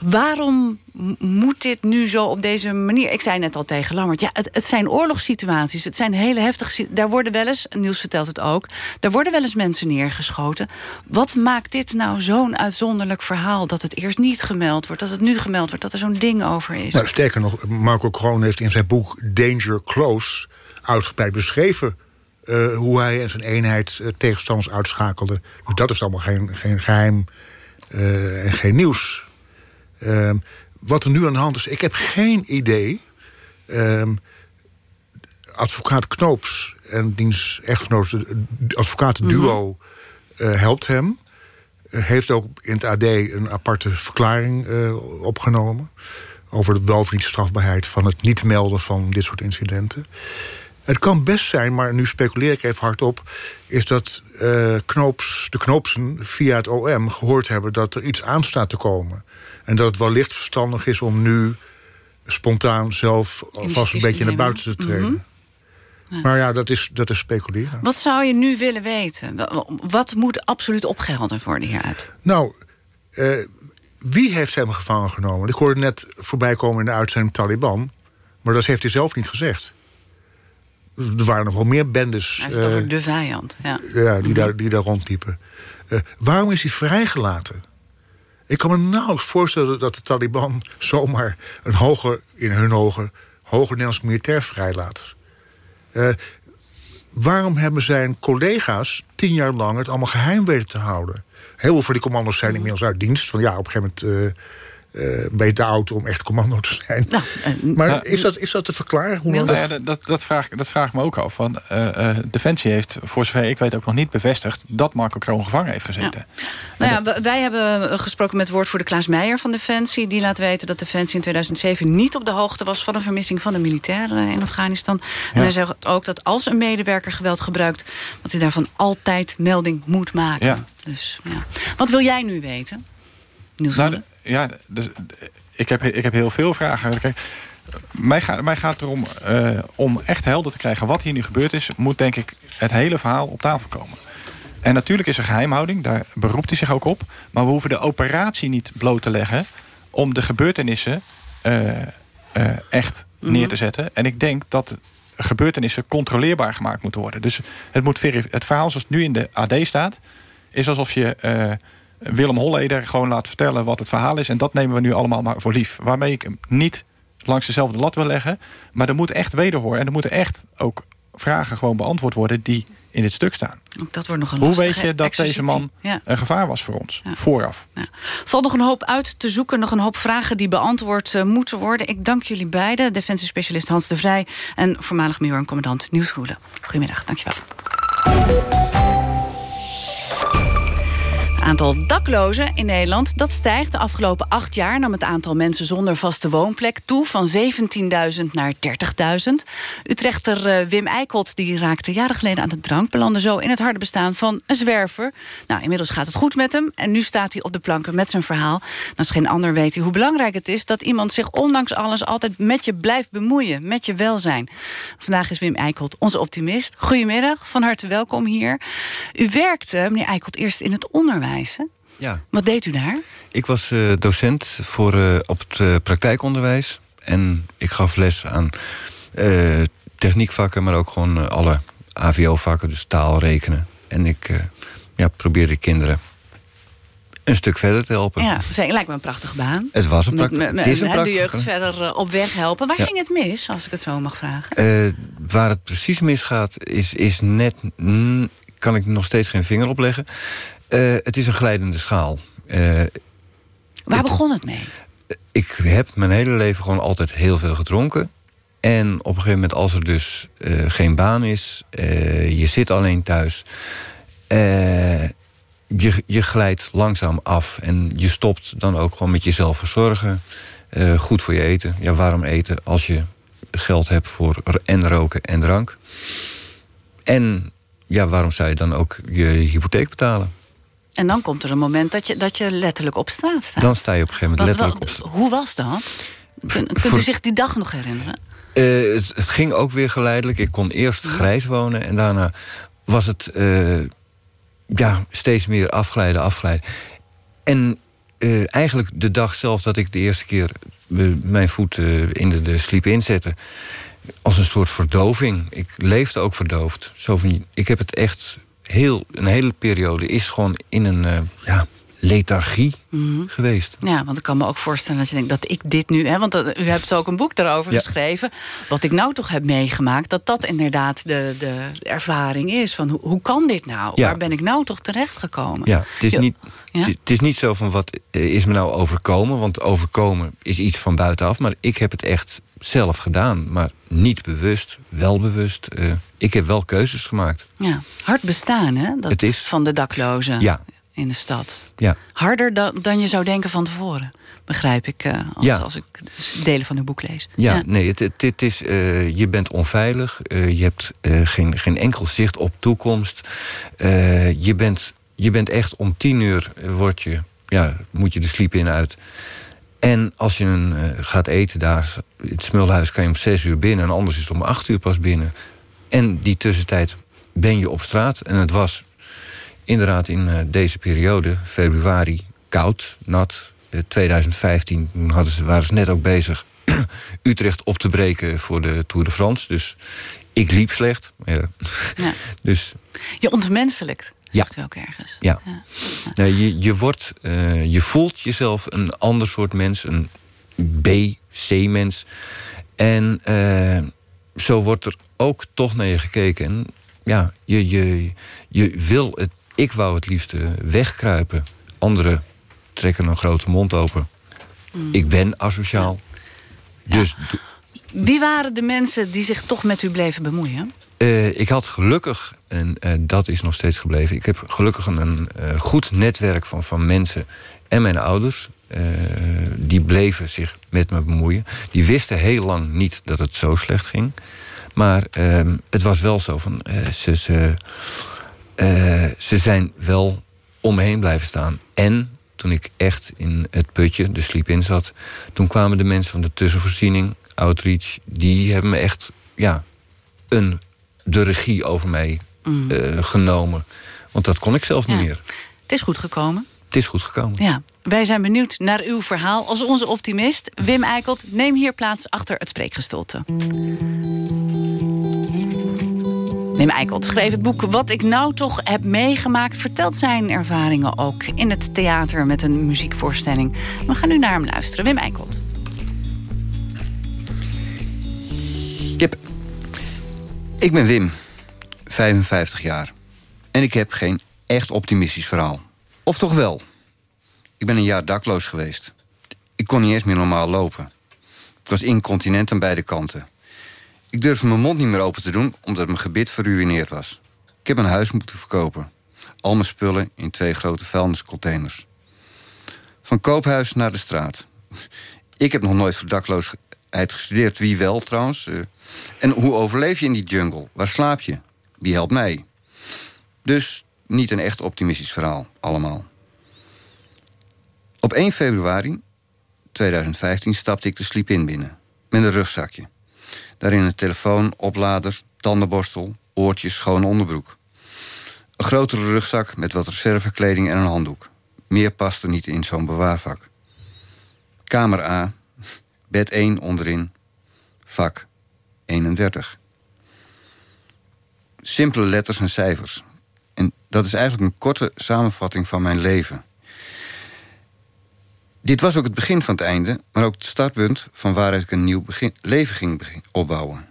waarom moet dit nu zo op deze manier? Ik zei net al tegen Lammert, ja, het, het zijn oorlogssituaties. Het zijn hele heftige Daar worden wel eens, Niels vertelt het ook... daar worden wel eens mensen neergeschoten. Wat maakt dit nou zo'n uitzonderlijk verhaal... dat het eerst niet gemeld wordt, dat het nu gemeld wordt... dat er zo'n ding over is? Nou, sterker nog, Marco Kroon heeft in zijn boek Danger Close uitgebreid beschreven eh, hoe hij en zijn eenheid eh, tegenstanders uitschakelde. Dus dat is allemaal geen, geen geheim eh, en geen nieuws. Ehm, wat er nu aan de hand is, ik heb geen idee. Ehm, advocaat Knoops en diens echtgenoot, het advocatenduo, eh, helpt hem. Eh, heeft ook in het AD een aparte verklaring eh, opgenomen... over de wel strafbaarheid van het niet melden van dit soort incidenten. Het kan best zijn, maar nu speculeer ik even hardop... is dat eh, knoops, de knoopsen via het OM gehoord hebben... dat er iets aan staat te komen. En dat het wellicht verstandig is om nu spontaan zelf... alvast een beetje naar buiten te treden. Maar ja, dat is, dat is speculeren. Wat zou je nu willen weten? Wa- Wat moet absoluut opgehelderd worden hieruit? Nou, eh, wie heeft hem gevangen genomen? Ik hoorde net voorbij komen in de uitzending Taliban. Maar dat heeft hij zelf niet gezegd. Er waren nog wel meer bendes Hij heeft het eh, over de vijand. Ja. ja, die, daar, die daar rondliepen. Eh, waarom is hij vrijgelaten? Ik kan me nauwelijks voorstellen dat de Taliban zomaar een hoger, in hun ogen, hoger Nederlands militair vrijlaat. Eh, waarom hebben zijn collega's tien jaar lang het allemaal geheim weten te houden? Heel veel van die commando's zijn inmiddels uit dienst. Van ja, op een gegeven moment... Uh, uh, ben je te oud om echt commando te zijn. Nou, maar is, dat, is dat te verklaren? Hoe nou ja, dat, dat, vraag, dat vraag ik me ook af. Want, uh, Defensie heeft, voor zover ik weet, ook nog niet bevestigd... dat Marco Kroon gevangen heeft gezeten. Ja. Nou ja, wij hebben gesproken met woordvoerder Klaas Meijer van Defensie. Die laat weten dat Defensie in 2007 niet op de hoogte was... van een vermissing van de militairen in Afghanistan. En hij zegt ook dat als een medewerker geweld gebruikt... dat hij daarvan altijd melding moet maken. Ja. Dus, ja. Wat wil jij nu weten? Nou, ja, dus, ik, heb, ik heb heel veel vragen. Kijk, mij, gaat, mij gaat erom, uh, om echt helder te krijgen wat hier nu gebeurd is... moet denk ik het hele verhaal op tafel komen. En natuurlijk is er geheimhouding, daar beroept hij zich ook op. Maar we hoeven de operatie niet bloot te leggen... om de gebeurtenissen uh, uh, echt Mhm. neer te zetten. En ik denk dat gebeurtenissen controleerbaar gemaakt moeten worden. Dus het, moet het verhaal zoals het nu in de AD staat... is alsof je Willem Holleder gewoon laat vertellen wat het verhaal is. En dat nemen we nu allemaal maar voor lief. Waarmee ik hem niet langs dezelfde lat wil leggen. Maar er moet echt wederhoor. En er moeten echt ook vragen gewoon beantwoord worden die in dit stuk staan. Dat wordt nog een Hoe weet je dat deze man Ja. een gevaar was voor ons? Vooraf. valt nog een hoop uit te zoeken. Nog een hoop vragen die beantwoord eh, moeten worden. Ik dank jullie beiden. Defensiespecialist Hans de Vrij... en voormalig major en commandant Niels Groele. Goedemiddag, dankjewel. Aantal daklozen in Nederland dat stijgt. De afgelopen acht jaar nam het aantal mensen zonder vaste woonplek toe... van 17.000 naar 30.000. Utrechter eh, Wim Eikholt die raakte jaren geleden aan de drank... belandde zo in het harde bestaan van een zwerver. Nou, inmiddels gaat het goed met hem. En nu staat hij op de planken met zijn verhaal. En als geen ander weet hij hoe belangrijk het is... dat iemand zich ondanks alles altijd met je blijft bemoeien. Met je welzijn. Vandaag is Wim Eikholt onze optimist. Goedemiddag, van harte welkom hier. U werkte, meneer Eikholt, eerst in het onderwijs. Ja. Wat deed u daar? Ik was eh, docent voor, eh, op het eh, praktijkonderwijs. En ik gaf les aan techniekvakken, maar ook gewoon alle AVO-vakken, dus taal, rekenen. En ik ja, probeerde kinderen een stuk verder te helpen. Ja, ze- lijkt me een prachtige baan. Het was een Met- prachtig- met- het is een hè, de prachtige jeugd baan. verder op weg helpen. Waar Ja. ging het mis, als ik het zo mag vragen? Waar het precies misgaat, is, is net. mm, kan ik nog steeds geen vinger opleggen. Eh, het is een glijdende schaal. Eh, Waar begon het mee? ik heb mijn hele leven gewoon altijd heel veel gedronken. En op een gegeven moment, als er dus eh, geen baan is, je zit alleen thuis, je, je glijdt langzaam af en je stopt dan ook gewoon met jezelf verzorgen. Goed voor je eten. Ja, waarom eten als je geld hebt voor en roken en drank? En ja, waarom zou je dan ook je hypotheek betalen? En dan komt er een moment dat je, dat je letterlijk op straat staat. Dan sta je op een gegeven moment letterlijk op Hoe was dat? Kun- Kunt u zich die dag nog herinneren? Eh, het, het ging ook weer geleidelijk. Ik kon eerst grijs wonen en daarna was het eh, ja, steeds meer afglijden, afglijden. En eh, eigenlijk de dag zelf dat ik de eerste keer mijn voet in de, de sliep inzette, als een soort verdoving. Ik leefde ook verdoofd. Zo van, ik heb het echt heel, een hele periode is gewoon in een eh, ja, lethargie Mhm. geweest. Ja, want ik kan me ook voorstellen dat je denkt dat ik dit nu... Hè, want dat- u hebt ook een boek daarover Ja. geschreven. Wat ik nou toch heb meegemaakt, dat dat inderdaad de, de ervaring is. Van hoe, hoe kan dit nou? Ja. Waar ben ik nou toch terechtgekomen? Ja, het is, niet, Ja? het, het is niet zo van wat eh, is me nou overkomen. Want overkomen is iets van buitenaf. Maar ik heb het echt zelf gedaan. Maar niet bewust, wel bewust. eh, ik heb wel keuzes gemaakt. Ja, hard bestaan, hè? Dat Het is- van de daklozen Ja. in de stad. Ja. Harder dan, dan je zou denken van tevoren. Begrijp ik, eh, als, Ja. als ik delen van uw boek lees. Ja, nee, het is, eh, je bent onveilig. je hebt geen, geen enkel zicht op toekomst. Je, bent, je bent echt om tien uur word je, ja, moet je de sliep in uit. En als je een, eh, gaat eten daar, in het smulhuis kan je om zes uur binnen... en anders is het om acht uur pas binnen. En die tussentijd ben je op straat. En het was inderdaad in eh, deze periode, februari, koud, nat. Eh, 2015 toen hadden ze, waren ze net ook bezig <clears throat> Utrecht op te breken voor de Tour de France. Dus ik liep slecht. Ja. Ja. <laughs> Dus Je ontmenselijkt, Ja. zegt u ook ergens. ja. Nee, je, je, wordt, eh, je voelt jezelf een ander soort mens, een B, C-mens. En eh, zo wordt er ook toch naar je gekeken. En ja, je, je, je wil het. ik wou het liefst eh, wegkruipen. Anderen trekken een grote mond open. Mm. Ik ben asociaal. Dus Wie waren de mensen die zich toch met u bleven bemoeien? Eh, ik had gelukkig, en eh, dat is nog steeds gebleven... ik heb gelukkig een, eh, goed netwerk van, van mensen en mijn ouders... die bleven zich met me bemoeien. Die wisten heel lang niet dat het zo slecht ging. Maar ehm, het was wel zo van... ze, ze, ze zijn wel om me heen blijven staan. En toen ik echt in het putje, de sleep-in zat... toen kwamen de mensen van de tussenvoorziening, Outreach... die hebben me echt ja, een, de regie over mij Mm. eh, genomen. Want dat kon ik zelf niet meer. Het is goed gekomen. Het is goed gekomen. Ja, wij zijn benieuwd naar uw verhaal als onze optimist. Wim Eikelt, neem hier plaats achter het spreekgestoelte. Wim Eikelt schreef het boek Wat ik nou toch heb meegemaakt... vertelt zijn ervaringen ook in het theater met een muziekvoorstelling. We gaan nu naar hem luisteren. Wim Eikelt. Ik ben Wim, 55 jaar. En ik heb geen echt optimistisch verhaal. Of toch wel? Ik ben een jaar dakloos geweest. Ik kon niet eens meer normaal lopen. Ik was incontinent aan beide kanten. Ik durfde mijn mond niet meer open te doen omdat mijn gebit verruineerd was. Ik heb een huis moeten verkopen. Al mijn spullen in twee grote vuilniscontainers. Van koophuis naar de straat. Ik heb nog nooit voor dakloosheid gestudeerd. Wie wel trouwens. Eh, En hoe overleef je in die jungle? Waar slaap je? Wie helpt mij? Dus niet een echt optimistisch verhaal, allemaal. Op 1 februari 2015 stapte ik de sleep-in binnen. Met een rugzakje. Daarin een telefoon, oplader, tandenborstel, oortjes, schone onderbroek. Een grotere rugzak met wat reservekleding en een handdoek. Meer paste niet in zo'n bewaarvak. Kamer A, bed 1 onderin, vak 31. Simpele letters en cijfers. En dat is eigenlijk een korte samenvatting van mijn leven. Dit was ook het begin van het einde, maar ook het startpunt van waaruit ik een nieuw begin, leven ging opbouwen.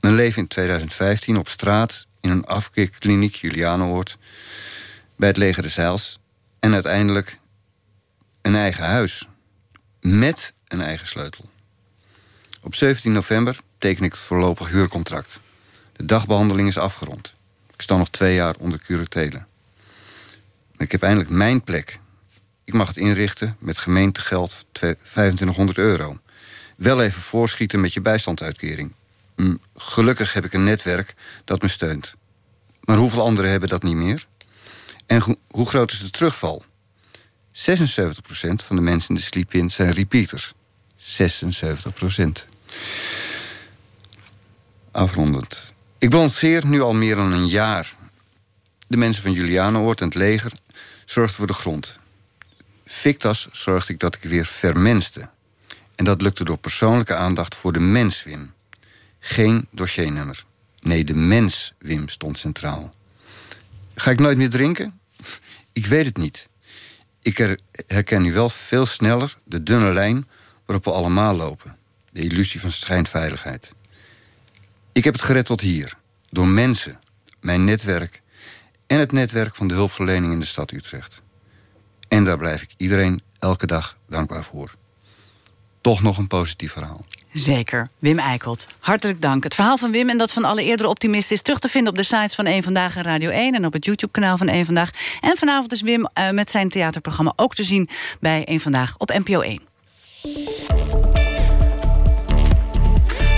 Mijn leven in 2015 op straat, in een afkeerkliniek Julianoord, bij het leger de Zeils en uiteindelijk een eigen huis met een eigen sleutel. Op 17 november teken ik het voorlopig huurcontract. De dagbehandeling is afgerond. Ik sta nog twee jaar onder curatele. Maar ik heb eindelijk mijn plek. Ik mag het inrichten met gemeentegeld 2500 euro. Wel even voorschieten met je bijstandsuitkering. Hm, Gelukkig heb ik een netwerk dat me steunt. Maar hoeveel anderen hebben dat niet meer? En ho- hoe groot is de terugval? 76% van de mensen in de sleep-in zijn repeaters. 76%. Afrondend. Ik balanceer nu al meer dan een jaar. De mensen van Julianoord en het leger zorgden voor de grond. Victas zorgde ik dat ik weer vermenste. En dat lukte door persoonlijke aandacht voor de mens, Wim. Geen dossiernummer. Nee, de mens, Wim, stond centraal. Ga ik nooit meer drinken? Ik weet het niet. Ik her- herken nu wel veel sneller de dunne lijn waarop we allemaal lopen. De illusie van schijnveiligheid. Ik heb het gered tot hier. Door mensen, mijn netwerk en het netwerk van de hulpverlening in de stad Utrecht. En daar blijf ik iedereen elke dag dankbaar voor. Toch nog een positief verhaal. Zeker, Wim Eikelt. Hartelijk dank. Het verhaal van Wim en dat van alle eerdere optimisten... is terug te vinden op de sites van 1 Vandaag en Radio 1... en op het YouTube-kanaal van 1 Vandaag. En vanavond is Wim eh, met zijn theaterprogramma ook te zien... bij 1 Vandaag op NPO 1.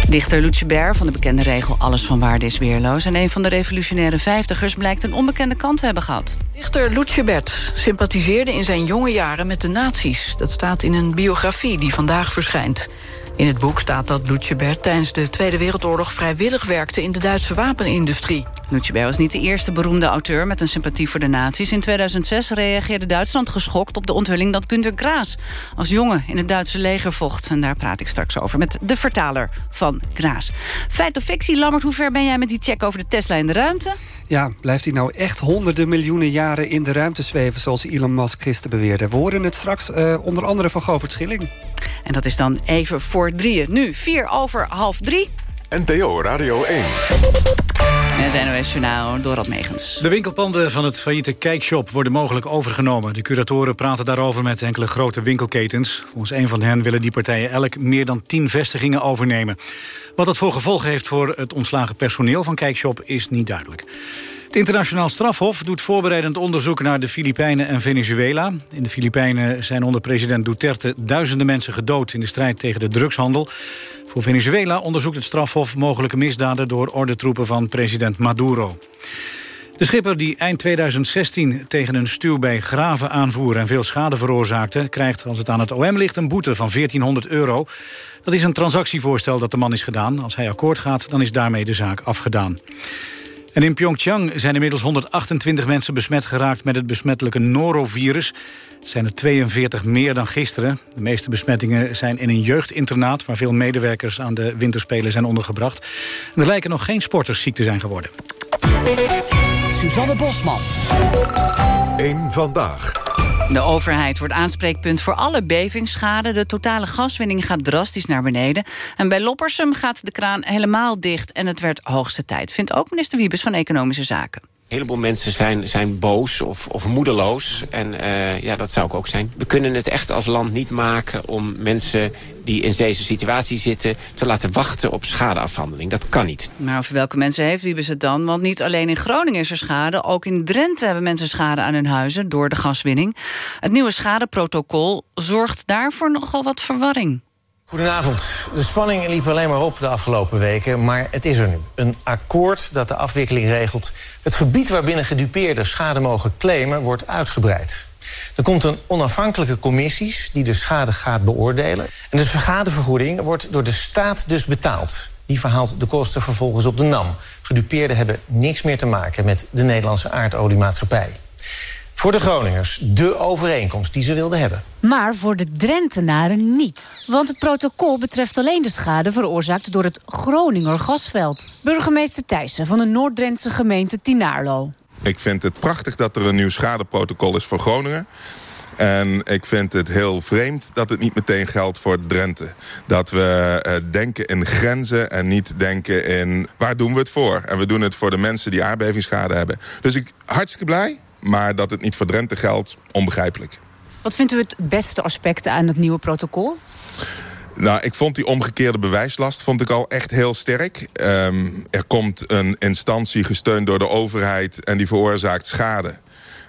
Dichter Lucebert van de bekende regel Alles van waarde is weerloos... en een van de revolutionaire vijftigers blijkt een onbekende kant te hebben gehad. Dichter Lucebert sympathiseerde in zijn jonge jaren met de nazi's. Dat staat in een biografie die vandaag verschijnt. In het boek staat dat Lucebert tijdens de Tweede Wereldoorlog... vrijwillig werkte in de Duitse wapenindustrie. Lucebert was niet de eerste beroemde auteur met een sympathie voor de nazi's. In 2006 reageerde Duitsland geschokt op de onthulling dat Günter Graas... als jongen in het Duitse leger vocht. En daar praat ik straks over met de vertaler van Graas. Feit of fictie, Lammert, hoe ver ben jij met die check over de Tesla in de ruimte? Ja, blijft hij nou echt honderden miljoenen jaren in de ruimte zweven... zoals Elon Musk gisteren beweerde? We horen het straks eh, onder andere van Govert Schilling. En dat is dan even voor drieën. Nu, vier over half drie. NPO Radio 1. Het NOS Journaal, Dorot Megens. De winkelpanden van het failliete Kijkshop worden mogelijk overgenomen. De curatoren praten daarover met enkele grote winkelketens. Volgens een van hen willen die partijen elk meer dan tien vestigingen overnemen. Wat dat voor gevolgen heeft voor het ontslagen personeel van Kijkshop is niet duidelijk. Het internationaal strafhof doet voorbereidend onderzoek naar de Filipijnen en Venezuela. In de Filipijnen zijn onder president Duterte duizenden mensen gedood in de strijd tegen de drugshandel. Voor Venezuela onderzoekt het strafhof mogelijke misdaden door ordentroepen van president Maduro. De schipper die eind 2016 tegen een stuw bij Graven aanvoer en veel schade veroorzaakte... krijgt, als het aan het OM ligt, een boete van 1400 euro. Dat is een transactievoorstel dat de man is gedaan. Als hij akkoord gaat, dan is daarmee de zaak afgedaan. En in Pyeongchang zijn inmiddels 128 mensen besmet geraakt... met het besmettelijke norovirus. Het zijn er 42 meer dan gisteren. De meeste besmettingen zijn in een jeugdinternaat... waar veel medewerkers aan de winterspelen zijn ondergebracht. En er lijken nog geen sporters ziek te zijn geworden. Suzanne Bosman. Eén vandaag. De overheid wordt aanspreekpunt voor alle bevingsschade. De totale gaswinning gaat drastisch naar beneden. En bij Loppersum gaat de kraan helemaal dicht. En het werd hoogste tijd, vindt ook minister Wiebes van Economische Zaken. Een heleboel mensen zijn, zijn boos of, of moedeloos. En uh, ja, dat zou ik ook zijn. We kunnen het echt als land niet maken om mensen die in deze situatie zitten... te laten wachten op schadeafhandeling. Dat kan niet. Maar over welke mensen heeft Wiebes het dan? Want niet alleen in Groningen is er schade. Ook in Drenthe hebben mensen schade aan hun huizen door de gaswinning. Het nieuwe schadeprotocol zorgt daarvoor nogal wat verwarring. Goedenavond. De spanning liep alleen maar op de afgelopen weken, maar het is er nu. Een akkoord dat de afwikkeling regelt. Het gebied waarbinnen gedupeerden schade mogen claimen wordt uitgebreid. Er komt een onafhankelijke commissie die de schade gaat beoordelen. En de schadevergoeding wordt door de staat dus betaald. Die verhaalt de kosten vervolgens op de NAM. Gedupeerden hebben niks meer te maken met de Nederlandse aardoliemaatschappij. Voor de Groningers de overeenkomst die ze wilden hebben. Maar voor de Drentenaren niet. Want het protocol betreft alleen de schade veroorzaakt door het Groninger gasveld. Burgemeester Thijssen van de Noord-Drentse gemeente Tinaarlo. Ik vind het prachtig dat er een nieuw schadeprotocol is voor Groningen. En ik vind het heel vreemd dat het niet meteen geldt voor Drenthe. Dat we uh, denken in grenzen en niet denken in waar doen we het voor. En we doen het voor de mensen die aardbevingsschade hebben. Dus ik hartstikke blij. Maar dat het niet voor Drenthe geldt, onbegrijpelijk. Wat vindt u het beste aspect aan het nieuwe protocol? Nou, ik vond die omgekeerde bewijslast vond ik al echt heel sterk. Um, er komt een instantie gesteund door de overheid en die veroorzaakt schade.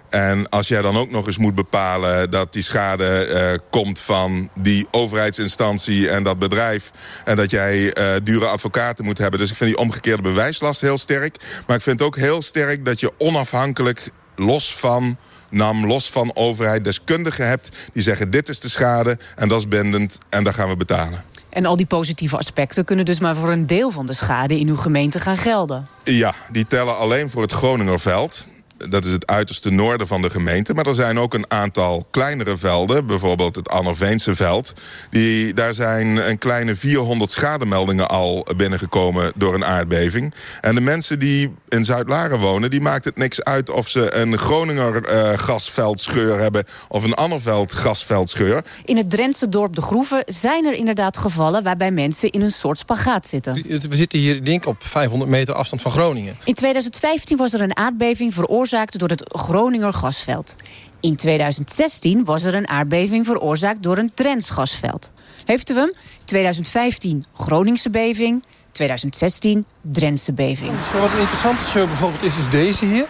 En als jij dan ook nog eens moet bepalen dat die schade uh, komt van die overheidsinstantie en dat bedrijf. En dat jij uh, dure advocaten moet hebben. Dus ik vind die omgekeerde bewijslast heel sterk. Maar ik vind ook heel sterk dat je onafhankelijk los van NAM, los van overheid, deskundigen hebt... die zeggen dit is de schade en dat is bindend en daar gaan we betalen. En al die positieve aspecten kunnen dus maar voor een deel van de schade... in uw gemeente gaan gelden? Ja, die tellen alleen voor het Groningerveld dat is het uiterste noorden van de gemeente. Maar er zijn ook een aantal kleinere velden. Bijvoorbeeld het Annerveense veld. Die, daar zijn een kleine 400 schademeldingen al binnengekomen door een aardbeving. En de mensen die in Zuid-Laren wonen... die maakt het niks uit of ze een Groninger uh, gasveldscheur hebben... of een Annerveld gasveldscheur. In het Drentse dorp De Groeven zijn er inderdaad gevallen... waarbij mensen in een soort spagaat zitten. We zitten hier denk ik op 500 meter afstand van Groningen. In 2015 was er een aardbeving veroorzaakt veroorzaakt door het Groninger gasveld. In 2016 was er een aardbeving veroorzaakt door een Drents gasveld. Heeft u hem? 2015 Groningse beving, 2016 Drentse beving. Wat een interessante scheur bijvoorbeeld is, is deze hier,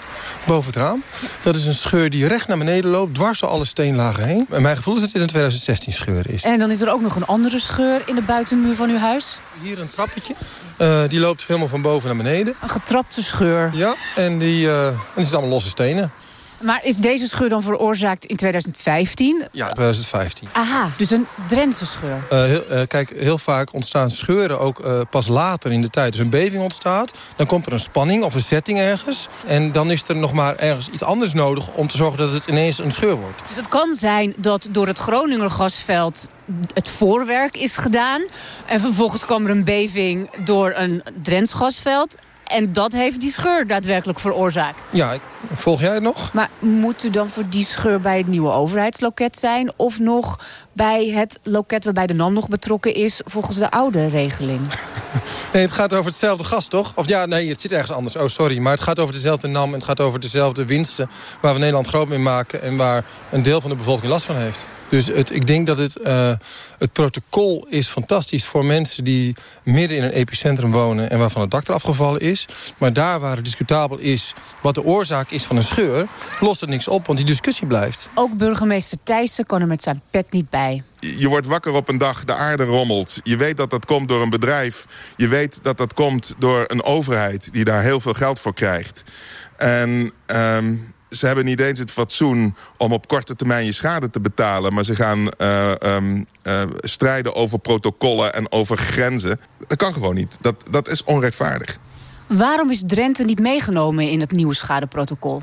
boven het raam. Dat is een scheur die recht naar beneden loopt, dwars door alle steenlagen heen. En mijn gevoel is dat dit een 2016 scheur is. En dan is er ook nog een andere scheur in de buitenmuur van uw huis? Hier een trappetje. Uh, die loopt helemaal van boven naar beneden. Een getrapte scheur. Ja, en die, uh, en die zit allemaal losse stenen. Maar is deze scheur dan veroorzaakt in 2015? Ja, 2015. Aha, dus een Drentse scheur. Uh, heel, uh, kijk, heel vaak ontstaan scheuren ook uh, pas later in de tijd. Dus een beving ontstaat, dan komt er een spanning of een setting ergens. En dan is er nog maar ergens iets anders nodig om te zorgen dat het ineens een scheur wordt. Dus het kan zijn dat door het Groninger gasveld het voorwerk is gedaan. En vervolgens kwam er een beving door een Drents gasveld. En dat heeft die scheur daadwerkelijk veroorzaakt. Ja, volg jij het nog? Maar moet u dan voor die scheur bij het nieuwe overheidsloket zijn... of nog bij het loket waarbij de NAM nog betrokken is... volgens de oude regeling? <laughs> Nee, het gaat over hetzelfde gas, toch? Of ja, nee, het zit ergens anders. Oh, sorry. Maar het gaat over dezelfde NAM en het gaat over dezelfde winsten... waar we Nederland groot mee maken... en waar een deel van de bevolking last van heeft. Dus het, ik denk dat het, uh, het protocol is fantastisch voor mensen... die midden in een epicentrum wonen en waarvan het dak eraf gevallen is. Maar daar waar het discutabel is wat de oorzaak is van een scheur... lost het niks op, want die discussie blijft. Ook burgemeester Thijssen kon er met zijn pet niet bij je wordt wakker op een dag, de aarde rommelt. Je weet dat dat komt door een bedrijf. Je weet dat dat komt door een overheid die daar heel veel geld voor krijgt. En um, ze hebben niet eens het fatsoen om op korte termijn je schade te betalen. Maar ze gaan uh, um, uh, strijden over protocollen en over grenzen. Dat kan gewoon niet. Dat, dat is onrechtvaardig. Waarom is Drenthe niet meegenomen in het nieuwe schadeprotocol?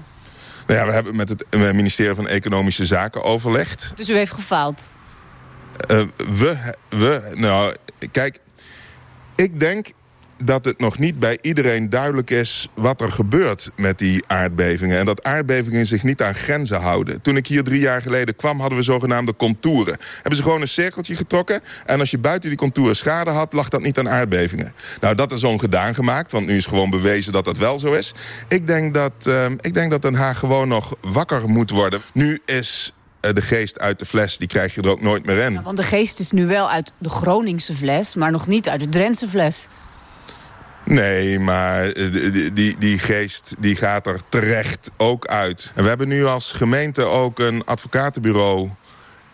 Nou ja, we hebben met het ministerie van Economische Zaken overlegd. Dus u heeft gefaald? Uh, we, we, nou, kijk, ik denk dat het nog niet bij iedereen duidelijk is wat er gebeurt met die aardbevingen. En dat aardbevingen zich niet aan grenzen houden. Toen ik hier drie jaar geleden kwam, hadden we zogenaamde contouren. Hebben ze gewoon een cirkeltje getrokken. En als je buiten die contouren schade had, lag dat niet aan aardbevingen. Nou, dat is ongedaan gemaakt, want nu is gewoon bewezen dat dat wel zo is. Ik denk dat, uh, ik denk dat Den Haag gewoon nog wakker moet worden. Nu is eh, de geest uit de fles, die krijg je er ook nooit meer in. Ja, want de geest is nu wel uit de Groningse fles, maar nog niet uit de Drentse fles. Nee, maar eh, die, die, die, geest die gaat er terecht ook uit. En we hebben nu als gemeente ook een advocatenbureau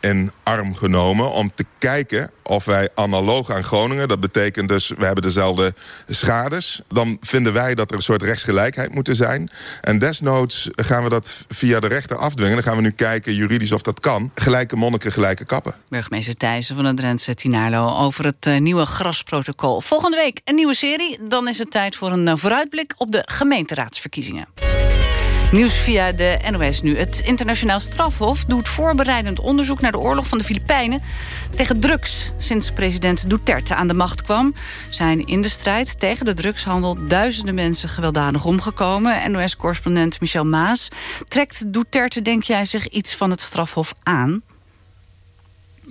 in arm genomen om te kijken of wij analoog aan Groningen... dat betekent dus, we hebben dezelfde schades... dan vinden wij dat er een soort rechtsgelijkheid moet zijn. En desnoods gaan we dat via de rechter afdwingen. Dan gaan we nu kijken juridisch of dat kan. Gelijke monniken, gelijke kappen. Burgemeester Thijssen van het Drentse Tinarlo... over het uh, nieuwe grasprotocol. Volgende week een nieuwe serie. Dan is het tijd voor een uh, vooruitblik op de gemeenteraadsverkiezingen. Nieuws via de NOS nu. Het internationaal strafhof doet voorbereidend onderzoek... naar de oorlog van de Filipijnen tegen drugs. Sinds president Duterte aan de macht kwam... zijn in de strijd tegen de drugshandel... duizenden mensen gewelddadig omgekomen. NOS-correspondent Michel Maas. Trekt Duterte, denk jij, zich iets van het strafhof aan?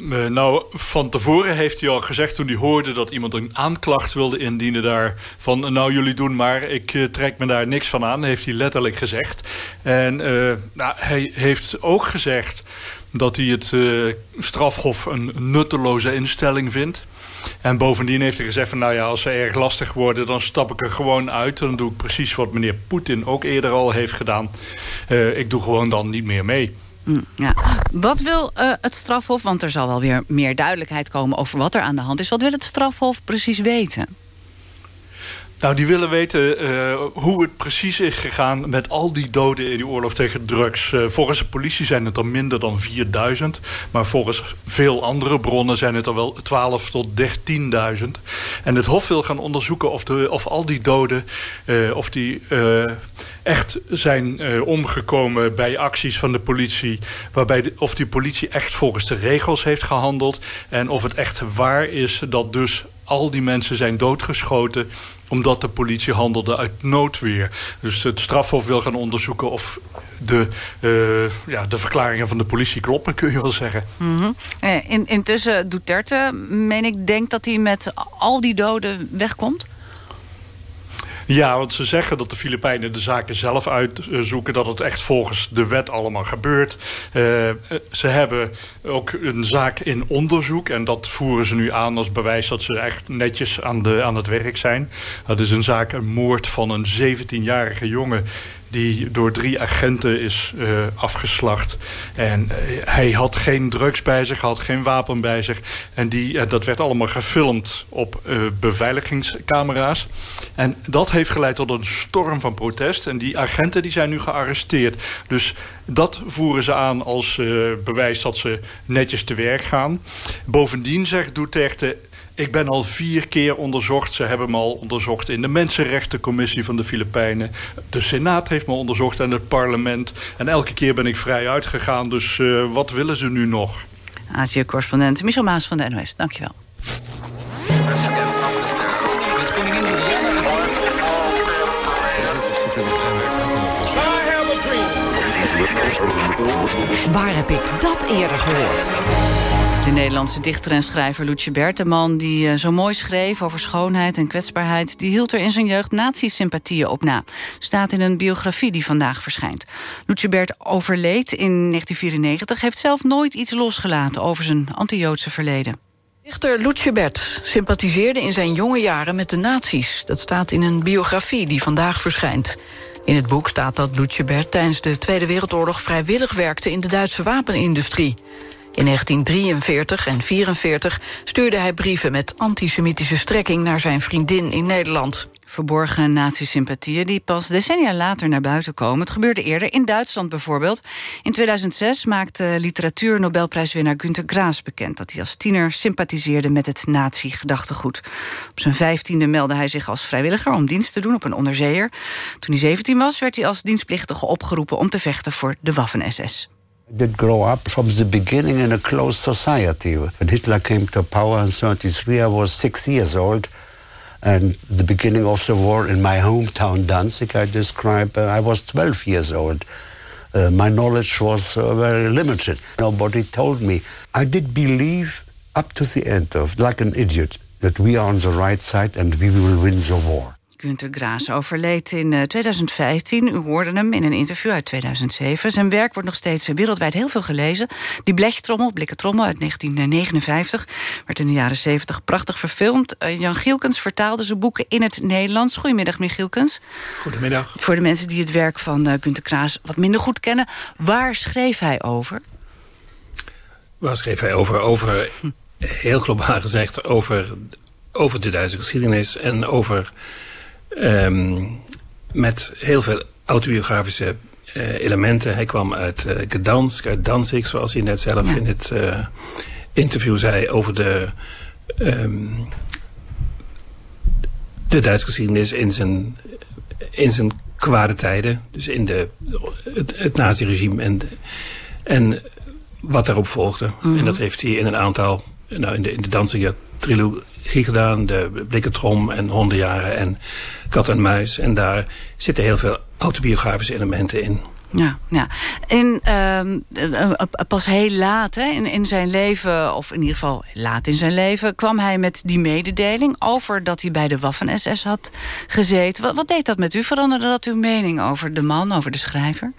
Nou, van tevoren heeft hij al gezegd toen hij hoorde dat iemand een aanklacht wilde indienen daar. Van nou jullie doen maar, ik uh, trek me daar niks van aan, heeft hij letterlijk gezegd. En uh, nou, hij heeft ook gezegd dat hij het strafhof een nutteloze instelling vindt. En bovendien heeft hij gezegd van nou ja, als ze erg lastig worden... dan stap ik er gewoon uit. Dan doe ik precies wat meneer Poetin ook eerder al heeft gedaan. ik doe gewoon dan niet meer mee. Mm, ja. Wat wil uh, het strafhof, want er zal wel weer meer duidelijkheid komen... over wat er aan de hand is. Wat wil het strafhof precies weten? Nou, die willen weten uh, hoe het precies is gegaan met al die doden in die oorlog tegen drugs. Uh, volgens de politie zijn het er minder dan 4000. Maar volgens veel andere bronnen zijn het er wel 12 tot 13.000. En het Hof wil gaan onderzoeken of, de, of al die doden... Uh, of die echt zijn omgekomen bij acties van de politie. Waarbij of die politie echt volgens de regels heeft gehandeld. En of het echt waar is dat dus al die mensen zijn doodgeschoten omdat de politie handelde uit noodweer. Dus het strafhof wil gaan onderzoeken of de, uh, ja, de verklaringen van de politie kloppen, kun je wel zeggen. Mm -hmm. In, intussen Duterte, meen ik, denkt dat hij met al die doden wegkomt? Ja, want ze zeggen dat de Filipijnen de zaken zelf uitzoeken... dat het echt volgens de wet allemaal gebeurt. Uh, ze hebben ook een zaak in onderzoek... en dat voeren ze nu aan als bewijs dat ze echt netjes aan, de, aan het werk zijn. Dat is een zaak, een moord van een 17-jarige jongen die door drie agenten is uh, afgeslacht. En uh, hij had geen drugs bij zich, had geen wapen bij zich. En die, uh, dat werd allemaal gefilmd op beveiligingscamera's. En dat heeft geleid tot een storm van protest. En die agenten die zijn nu gearresteerd. Dus dat voeren ze aan als bewijs dat ze netjes te werk gaan. Bovendien zegt Duterte ik ben al vier keer onderzocht. Ze hebben me al onderzocht in de Mensenrechtencommissie van de Filipijnen. De Senaat heeft me onderzocht en het parlement. En elke keer ben ik vrij uitgegaan. Dus uh, wat willen ze nu nog? Azië-correspondent Michel Maas van de NOS. Dankjewel. Waar heb ik dat eerder gehoord? De Nederlandse dichter en schrijver Lutje Bert, de man die uh, zo mooi schreef over schoonheid en kwetsbaarheid, die hield er in zijn jeugd nazi-sympathieën op na. Staat in een biografie die vandaag verschijnt. Lutje Bert overleed in 1994, heeft zelf nooit iets losgelaten over zijn anti-Joodse verleden. Dichter Lutje Bert sympathiseerde in zijn jonge jaren met de nazi's. Dat staat in een biografie die vandaag verschijnt. In het boek staat dat Lutje Bert tijdens de Tweede Wereldoorlog vrijwillig werkte in de Duitse wapenindustrie. In 1943 en 1944 stuurde hij brieven met antisemitische strekking naar zijn vriendin in Nederland. Verborgen nazi-sympathieën die pas decennia later naar buiten komen. Het gebeurde eerder in Duitsland bijvoorbeeld. In 2006 maakte literatuur-Nobelprijswinnaar Günter Graas bekend... dat hij als tiener sympathiseerde met het nazi-gedachtegoed. Op zijn vijftiende meldde hij zich als vrijwilliger om dienst te doen op een onderzeeër. Toen hij 17 was, werd hij als dienstplichtige opgeroepen... om te vechten voor de Waffen-SS. I did grow up from the beginning in a closed society. When Hitler came to power in 33, I was six years old. And the beginning of the war in my hometown, Danzig, I describe, uh, I was 12 years old. Uh, my knowledge was uh, very limited. Nobody told me. I did believe up to the end of, like an idiot, that we are on the right side and we will win the war. Günter Graas overleed in 2015. U hoorde hem in een interview uit 2007. Zijn werk wordt nog steeds wereldwijd heel veel gelezen. Die blechtrommel, blikken trommel uit 1959... werd in de jaren 70 prachtig verfilmd. Jan Gielkens vertaalde zijn boeken in het Nederlands. Goedemiddag, meneer Gielkens. Goedemiddag. Voor de mensen die het werk van Günter Graas wat minder goed kennen... waar schreef hij over? Waar schreef hij over? Over, heel globaal gezegd, over, over de Duitse geschiedenis... en over Um, met heel veel autobiografische uh, elementen. Hij kwam uit uh, Gdansk, uit Danzig, zoals hij net zelf ja. in het uh, interview zei... over de, um, de Duitse geschiedenis in zijn, in zijn kwade tijden. Dus in de, het, het naziregime en, en wat daarop volgde. Mm -hmm. En dat heeft hij in een aantal... Nou, in de, in de Danziger trilogie gedaan. De Blikkentrom en Hondenjaren en Kat en Muis. En daar zitten heel veel autobiografische elementen in. Ja, ja. En uh, pas heel laat hè, in, in zijn leven, of in ieder geval laat in zijn leven... kwam hij met die mededeling over dat hij bij de Waffen-SS had gezeten. Wat, wat deed dat met u? Veranderde dat uw mening over de man, over de schrijver?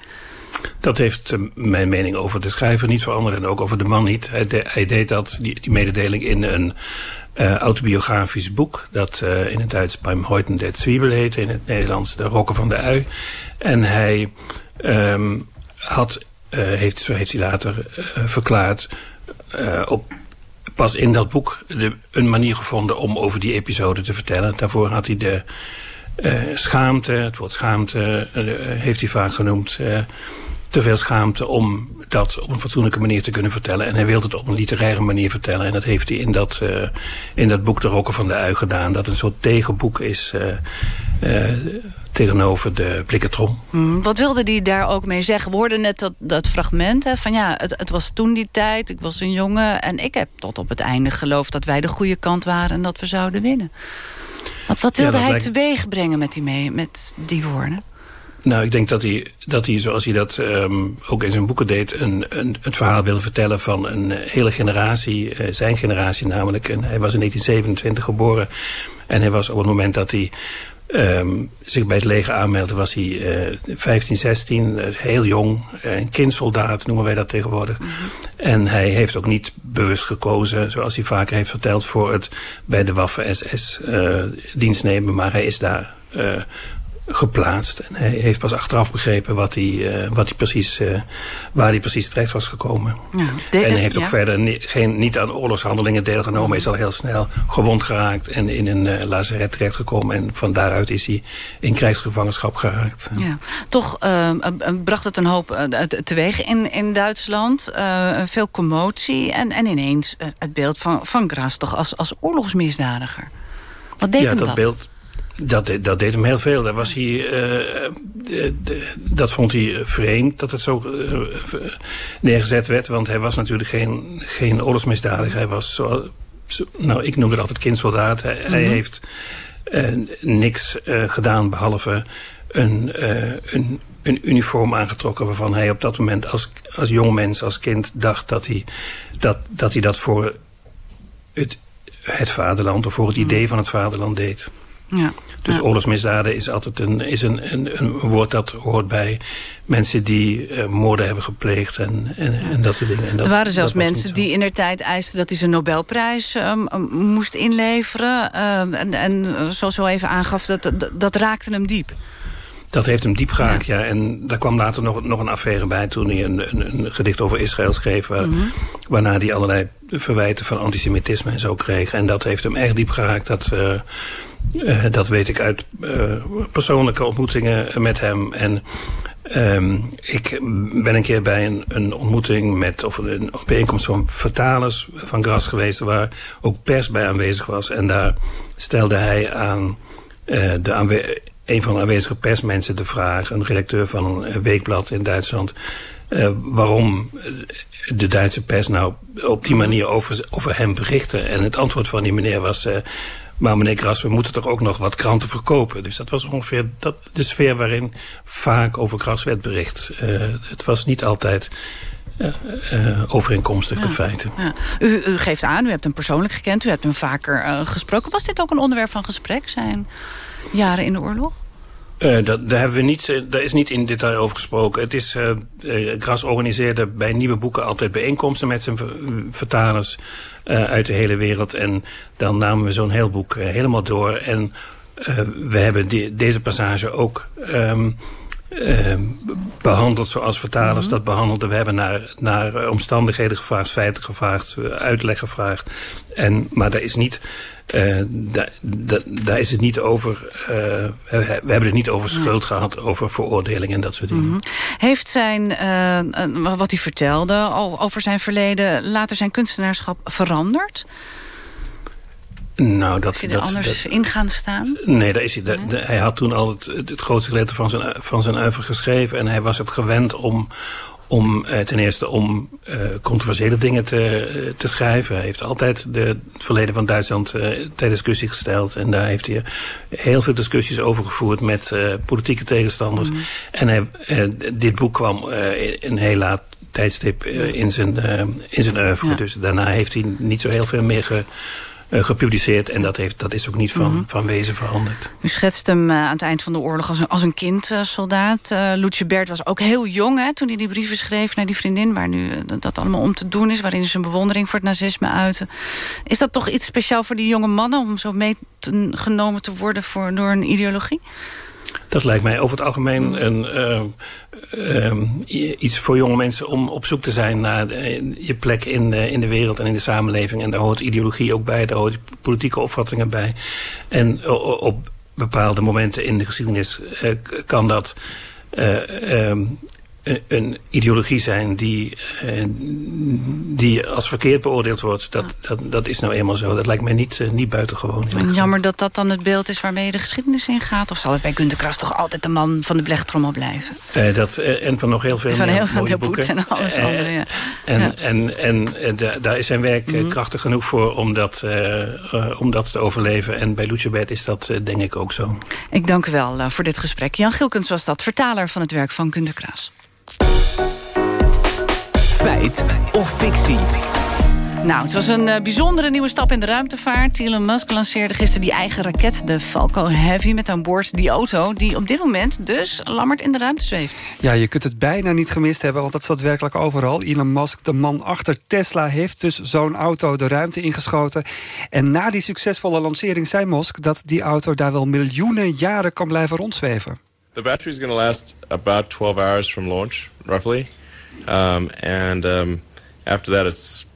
Dat heeft uh, mijn mening over de schrijver niet veranderd en ook over de man niet. Hij, de, hij deed dat, die, die, mededeling in een uh, autobiografisch boek... dat uh, in het Duits Beim Heuten der Zwiebel heet, in het Nederlands De Rokken van de Ui. En hij um, had, heeft, zo heeft hij later verklaard... op pas in dat boek de, een manier gevonden om over die episode te vertellen. Daarvoor had hij de schaamte, het woord schaamte heeft hij vaak genoemd... Te veel schaamte om dat op een fatsoenlijke manier te kunnen vertellen. En hij wilde het op een literaire manier vertellen. En dat heeft hij in dat, uh, in dat boek De Rokken van de Ui gedaan. Dat een soort tegenboek is uh, uh, tegenover de Blikketrom. Hmm, wat wilde hij daar ook mee zeggen? We hoorden net dat, dat fragment hè, van ja, het, het was toen die tijd. Ik was een jongen en ik heb tot op het einde geloofd... dat wij de goede kant waren en dat we zouden winnen. Wat, wat wilde ja, hij lijkt... teweeg brengen met die, mee, met die woorden? Nou, ik denk dat hij, dat hij zoals hij dat um, ook in zijn boeken deed... Een, een, het verhaal wilde vertellen van een hele generatie. Uh, zijn generatie namelijk. En hij was in 1927 geboren. En hij was op het moment dat hij um, zich bij het leger aanmeldde... was hij uh, 15, 16, uh, heel jong. Een kindsoldaat noemen wij dat tegenwoordig. Mm -hmm. En hij heeft ook niet bewust gekozen... zoals hij vaker heeft verteld... voor het bij de Waffen-SS dienst nemen. Maar hij is daar... Uh, geplaatst. En hij heeft pas achteraf begrepen wat hij, uh, wat hij precies, uh, waar hij precies terecht was gekomen. Ja, de, en hij heeft ja. ook verder ni geen, niet aan oorlogshandelingen deelgenomen. Hij is al heel snel gewond geraakt en in een uh, lazaret terechtgekomen. En van daaruit is hij in krijgsgevangenschap geraakt. Ja. Toch bracht het een hoop teweeg in, in Duitsland. veel commotie en, en ineens het beeld van, van Graas toch als, als oorlogsmisdadiger. Wat deed ja, hem dat? dat? Beeld, dat, dat deed hem heel veel. Daar was hij, uh, de, dat vond hij vreemd dat het zo uh, neergezet werd. Want hij was natuurlijk geen, geen oorlogsmisdadiger. Hij was, zo, zo, nou ik noemde het altijd kindsoldaat. Hij, mm -hmm. hij heeft uh, niks gedaan behalve een, een een uniform aangetrokken waarvan hij op dat moment als, als jong mens, als kind dacht dat hij dat, dat, hij dat voor het, het vaderland of voor het idee van het vaderland deed. Ja. Dus Ja. oorlogsmisdaden is altijd een, is een, een, een woord dat hoort bij mensen die eh, moorden hebben gepleegd en, en, en dat soort dingen. En dat, er waren zelfs mensen die in der tijd eisten dat hij zijn Nobelprijs ehm, ehm, moest inleveren. Ehm, en, en eh, zoals u al even aangaf, dat, dat, dat raakte hem diep. Dat heeft hem diep geraakt, ja. En daar kwam later nog, nog een affaire bij toen hij een, een, een gedicht over Israël schreef. Waar, Mhm. Waarna hij allerlei verwijten van antisemitisme en zo kreeg. En dat heeft hem echt diep geraakt. Dat, eh, eh, dat weet ik uit eh, persoonlijke ontmoetingen met hem. En ehm, ik ben een keer bij een, een ontmoeting met, of een bijeenkomst van vertalers van Gras geweest, waar ook pers bij aanwezig was. En daar stelde hij aan eh, de aanwe- een van de aanwezige persmensen de vraag, een redacteur van een weekblad in Duitsland, waarom de Duitse pers nou op die manier over, over hem berichtte. En het antwoord van die meneer was... maar meneer Gras, we moeten toch ook nog wat kranten verkopen. Dus dat was ongeveer dat, de sfeer waarin vaak over Gras werd bericht. Eh, het was niet altijd eh, eh, overeenkomstig de feiten. Ja. U, u geeft aan, u hebt hem persoonlijk gekend, u hebt hem vaker gesproken. Was dit ook een onderwerp van gesprek, zijn jaren in de oorlog? Eh, dat, daar, hebben we niet, eh, daar is niet in detail over gesproken. Het is, eh, Gras organiseerde bij nieuwe boeken altijd bijeenkomsten met zijn ver- vertalers uit de hele wereld. En dan namen we zo'n heel boek helemaal door. En we hebben deze passage ook ehm, ehm, behandeld zoals vertalers dat behandelden. We hebben naar, naar omstandigheden gevraagd, feiten gevraagd, uitleg gevraagd. En, maar daar is niet... eh, daar, is het niet over. eh, we, hebben het niet over schuld gehad, over veroordeling en dat soort dingen. Mhm. Heeft zijn, eh, wat hij vertelde over zijn verleden... later zijn kunstenaarschap veranderd? Nou, dat, Is hij er dat, anders dat- in gaan staan? Nee, daar is hij, hij had toen al het, het, het grootste gedeelte van zijn, van zijn oeuvre geschreven. En hij was het gewend om, om eh, ten eerste om eh, controversiële dingen te, eh, te schrijven. Hij heeft altijd de, het verleden van Duitsland eh, ter discussie gesteld. En daar heeft hij heel veel discussies over gevoerd met politieke tegenstanders. En hij, eh, dit boek kwam een heel laat tijdstip in zijn, in zijn oeuvre. Dus daarna heeft hij niet zo heel veel meer ge, gepubliceerd. En dat, heeft, dat is ook niet van, Mhm. van wezen veranderd. U schetst hem eh, aan het eind van de oorlog als een, als een kindsoldaat. Uh, Loetje Bert was ook heel jong hè, toen hij die brieven schreef naar die vriendin... waar nu eh, dat allemaal om te doen is, waarin ze zijn bewondering voor het nazisme uiten. Is dat toch iets speciaal voor die jonge mannen... om zo meegenomen te worden voor, door een ideologie? Dat lijkt mij over het algemeen een, eh, eh, iets voor jonge mensen om op zoek te zijn naar eh, je plek in, de- in de wereld en in de samenleving. En daar hoort ideologie ook bij, daar hoort politieke opvattingen bij. En op bepaalde momenten in de geschiedenis eh, kan dat eh, ehm, een, een ideologie zijn die, eh, die als verkeerd beoordeeld wordt. Dat, dat, dat is nou eenmaal zo. Dat lijkt mij niet, eh, niet buitengewoon. Jammer dat dat dan het beeld is waarmee je de geschiedenis ingaat. Of zal het bij Günter Grass toch altijd de man van de blechtrommel blijven? Eh, dat, en van nog heel veel Van heel veel boeken. en alles andere, ja. En, Ja. en, en da- daar is zijn werk Mhm. krachtig genoeg voor om dat, om dat te overleven. En bij Lucebert is dat denk ik ook zo. Ik dank u wel voor dit gesprek. Jan Gilkens was dat, vertaler van het werk van Günter Grass. Feit of fictie? Nou, het was een eh, bijzondere nieuwe stap in de ruimtevaart. Elon Musk lanceerde gisteren die eigen raket, de Falco Heavy... met aan boord die auto die op dit moment dus lammerd in de ruimte zweeft. Ja, je kunt het bijna niet gemist hebben, want dat staat werkelijk overal. Elon Musk, de man achter Tesla, heeft dus zo'n auto de ruimte ingeschoten. En na die succesvolle lancering zei Musk dat die auto daar wel miljoenen jaren kan blijven rondzweven. The battery is going to last about 12 hours from launch, roughly. Um, and um, after that, it's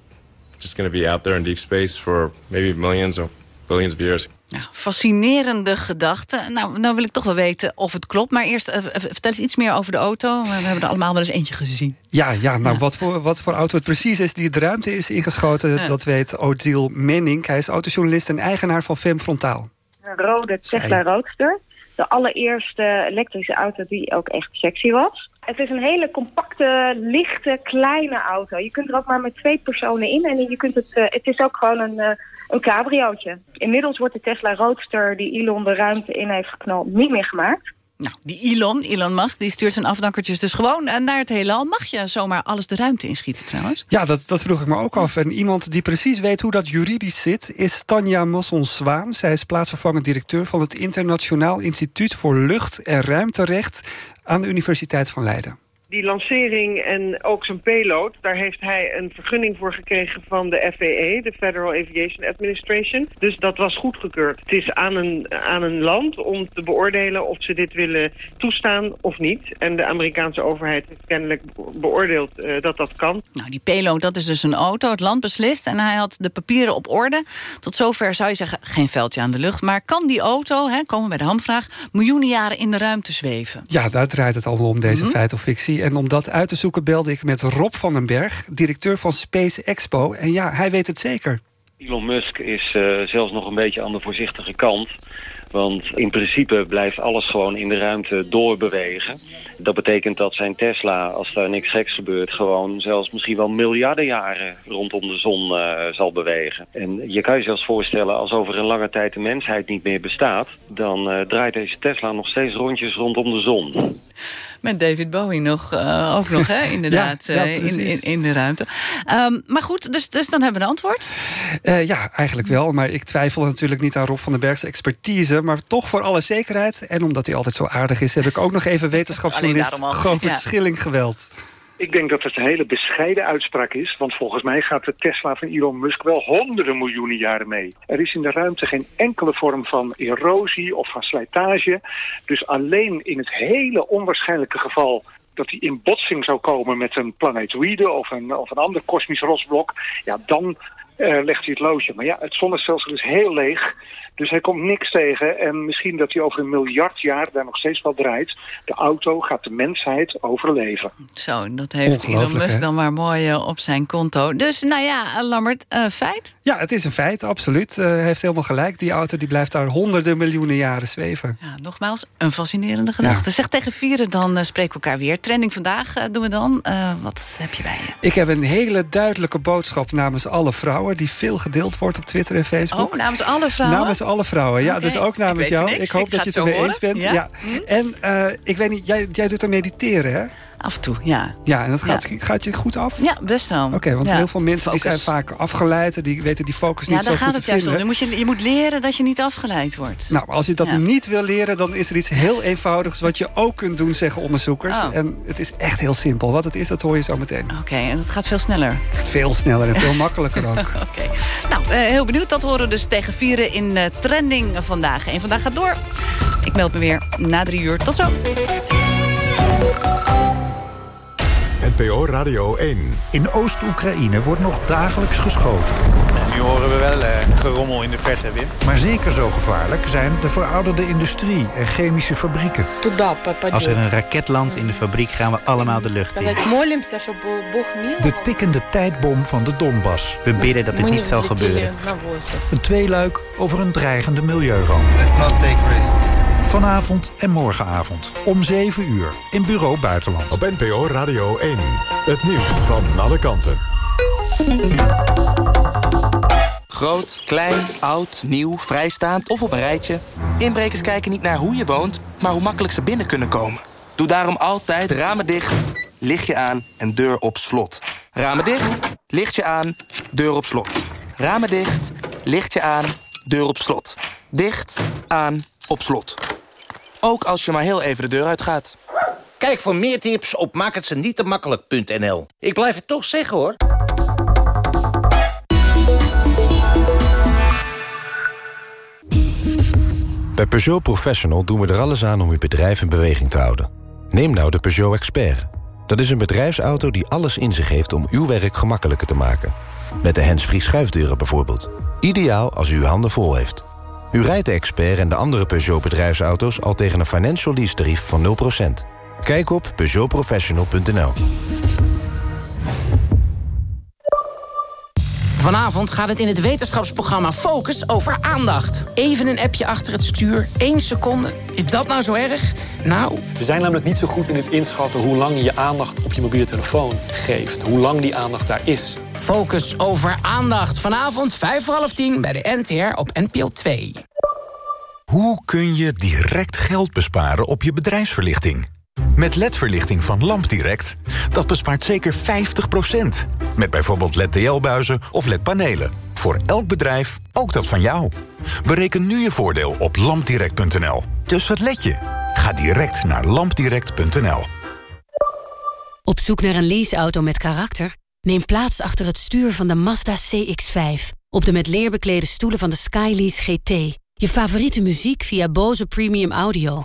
just going to be out there in deep space for maybe millions or billions of years. Ja, fascinerende gedachte. Nou, nou wil ik toch wel weten of het klopt. Maar eerst eh, eh, vertel eens iets meer over de auto. We hebben er allemaal wel eens eentje gezien. Ja, ja nou Wat, voor, wat voor auto het precies is die de ruimte is ingeschoten... Ja. dat weet Odile Menning. Hij is autojournalist en eigenaar van Fem Frontaal. Een rode Tesla Roadster. De allereerste elektrische auto die ook echt sexy was. Het is een hele compacte, lichte, kleine auto. Je kunt er ook maar met twee personen in. En je kunt het, eh, het is ook gewoon een, eh, een cabriootje. Inmiddels wordt de Tesla Roadster die Elon de ruimte in heeft geknald niet meer gemaakt. Nou, die Elon, Elon Musk, die stuurt zijn afdankertjes dus gewoon eh, naar het heelal. Mag je zomaar alles de ruimte inschieten trouwens? Ja, dat, dat vroeg ik me ook af. En iemand die precies weet hoe dat juridisch zit... is Tanja Mosson-Zwaan. Zij is plaatsvervangend directeur van het Internationaal Instituut voor Lucht- en Ruimterecht... aan de Universiteit van Leiden die lancering en ook zijn payload... daar heeft hij een vergunning voor gekregen van de FAA, de Federal Aviation Administration. Dus dat was goedgekeurd. Het is aan een, aan een land om te beoordelen of ze dit willen toestaan of niet. En de Amerikaanse overheid heeft kennelijk beoordeeld uh, dat dat kan. Nou, die payload, dat is dus een auto. Het land beslist en hij had de papieren op orde. Tot zover zou je zeggen, geen veldje aan de lucht. Maar kan die auto, hè, komen we bij de handvraag... miljoenen jaren in de ruimte zweven? Ja, daar draait het allemaal om, deze mm -hmm. feit of fictie. En om dat uit te zoeken belde ik met Rob van den Berg... directeur van Space Expo. En ja, hij weet het zeker. Elon Musk is uh, zelfs nog een beetje aan de voorzichtige kant. Want in principe blijft alles gewoon in de ruimte doorbewegen. Dat betekent dat zijn Tesla, als daar niks geks gebeurt... gewoon zelfs misschien wel miljarden jaren rondom de zon uh, zal bewegen. En je kan je zelfs voorstellen, als over een lange tijd de mensheid niet meer bestaat... dan uh, draait deze Tesla nog steeds rondjes rondom de zon. Met David Bowie nog, uh, ook nog, hè? <laughs> inderdaad, ja, ja, in, in, in, de ruimte. Um, maar goed, dus, dus dan hebben we een antwoord? Uh, ja, eigenlijk wel. Maar ik twijfel natuurlijk niet aan Rob van den Berg's expertise. Maar toch voor alle zekerheid, en omdat hij altijd zo aardig is... heb ik ook nog even <laughs> wetenschapsjournalist Govert ja. Schilling geweld. Ik denk dat het een hele bescheiden uitspraak is. Want volgens mij gaat de Tesla van Elon Musk wel honderden miljoenen jaren mee. Er is in de ruimte geen enkele vorm van erosie of van slijtage. Dus alleen in het hele onwaarschijnlijke geval dat hij in botsing zou komen met een planetoïde of een, of een ander kosmisch rotsblok... ja, dan uh, legt hij het loodje. Maar ja, het zonnestelsel is heel leeg... Dus hij komt niks tegen en misschien dat hij over een miljard jaar daar nog steeds wel draait. De auto gaat de mensheid overleven. Zo, dat heeft Elon Musk dan maar mooi uh, op zijn konto. Dus nou ja, Lambert, uh, feit? Ja, het is een feit, absoluut. Hij uh, heeft helemaal gelijk. Die auto die blijft daar honderden miljoenen jaren zweven. Ja, nogmaals, een fascinerende gedachte. Ja. Zeg tegen vieren, dan spreken we elkaar weer. Trending vandaag doen we dan. wat heb je bij je? Ik heb een hele duidelijke boodschap namens alle vrouwen... die veel gedeeld wordt op Twitter en Facebook. Oh, namens alle vrouwen? Namens alle vrouwen. Ja, okay. dus ook namens ik jou. Ik hoop ik dat je het ermee eens bent. Ja. ja. Hm? En uh, ik weet niet, jij, jij doet aan mediteren, hè? Af en toe, ja. Ja, en dat gaat, ja. gaat je goed af? Ja, best wel. Oké, okay, want ja. heel veel mensen die zijn vaak afgeleid... en die weten die focus niet zo goed te vinden. Ja, daar gaat het juist om. Moet je, je moet leren dat je niet afgeleid wordt. Nou, als je dat niet wil leren... dan is er iets heel eenvoudigs wat je ook kunt doen, zeggen onderzoekers. Oh. En het is echt heel simpel. Wat het is, dat hoor je zo meteen. Oké, okay, en het gaat veel sneller? Veel sneller en veel makkelijker ook. <laughs> Oké. Okay. Nou, uh, heel benieuwd. Dat horen we dus tegen vieren in uh, Trending vandaag. En vandaag gaat door. Ik meld me weer na drie uur. Tot zo. NPO Radio 1. In Oost-Oekraïne wordt nog dagelijks geschoten. Nu horen we wel uh, gerommel in de verte, Wim. Maar zeker zo gevaarlijk zijn de verouderde industrie en chemische fabrieken. Als er een raket landt in de fabriek gaan we allemaal de lucht in. De tikkende tijdbom van de Donbass. We bidden dat het niet zal gebeuren. Een tweeluik over een dreigende milieuramp. Let's not take risks. Vanavond en morgenavond om 7 uur in Bureau Buitenland. Op NPO Radio 1. Het nieuws van alle kanten. Groot, klein, oud, nieuw, vrijstaand of op een rijtje. Inbrekers kijken niet naar hoe je woont, maar hoe makkelijk ze binnen kunnen komen. Doe daarom altijd ramen dicht, lichtje aan en deur op slot. Ramen dicht, lichtje aan, deur op slot. Ramen dicht, lichtje aan, deur op slot. Dicht, aan, op slot. Ook als je maar heel even de deur uitgaat. Kijk voor meer tips op maakhetzenietemakkelijk.nl. Ik blijf het toch zeggen, hoor. Bij Peugeot Professional doen we er alles aan om uw bedrijf in beweging te houden. Neem nou de Peugeot Expert. Dat is een bedrijfsauto die alles in zich heeft om uw werk gemakkelijker te maken. Met de handsfree schuifdeuren bijvoorbeeld. Ideaal als u uw handen vol heeft. U rijdt de Expert en de andere Peugeot bedrijfsauto's al tegen een financial lease tarief van 0%. Kijk op peugeotprofessional.nl. Vanavond gaat het in het wetenschapsprogramma Focus over aandacht. Even een appje achter het stuur, één seconde. Is dat nou zo erg? Nou... We zijn namelijk niet zo goed in het inschatten hoe lang je je aandacht op je mobiele telefoon geeft. Hoe lang die aandacht daar is. Focus over aandacht. Vanavond vijf voor half tien bij de NTR op NPO 2. Hoe kun je direct geld besparen op je bedrijfsverlichting? Met LED-verlichting van LampDirect, dat bespaart zeker 50%. Met bijvoorbeeld LED-TL-buizen of LED-panelen. Voor elk bedrijf, ook dat van jou. Bereken nu je voordeel op lampdirect.nl. Dus wat let je? Ga direct naar lampdirect.nl. Op zoek naar een leaseauto met karakter? Neem plaats achter het stuur van de Mazda CX-5. Op de met leer beklede stoelen van de Skylease GT. Je favoriete muziek via Bose Premium Audio.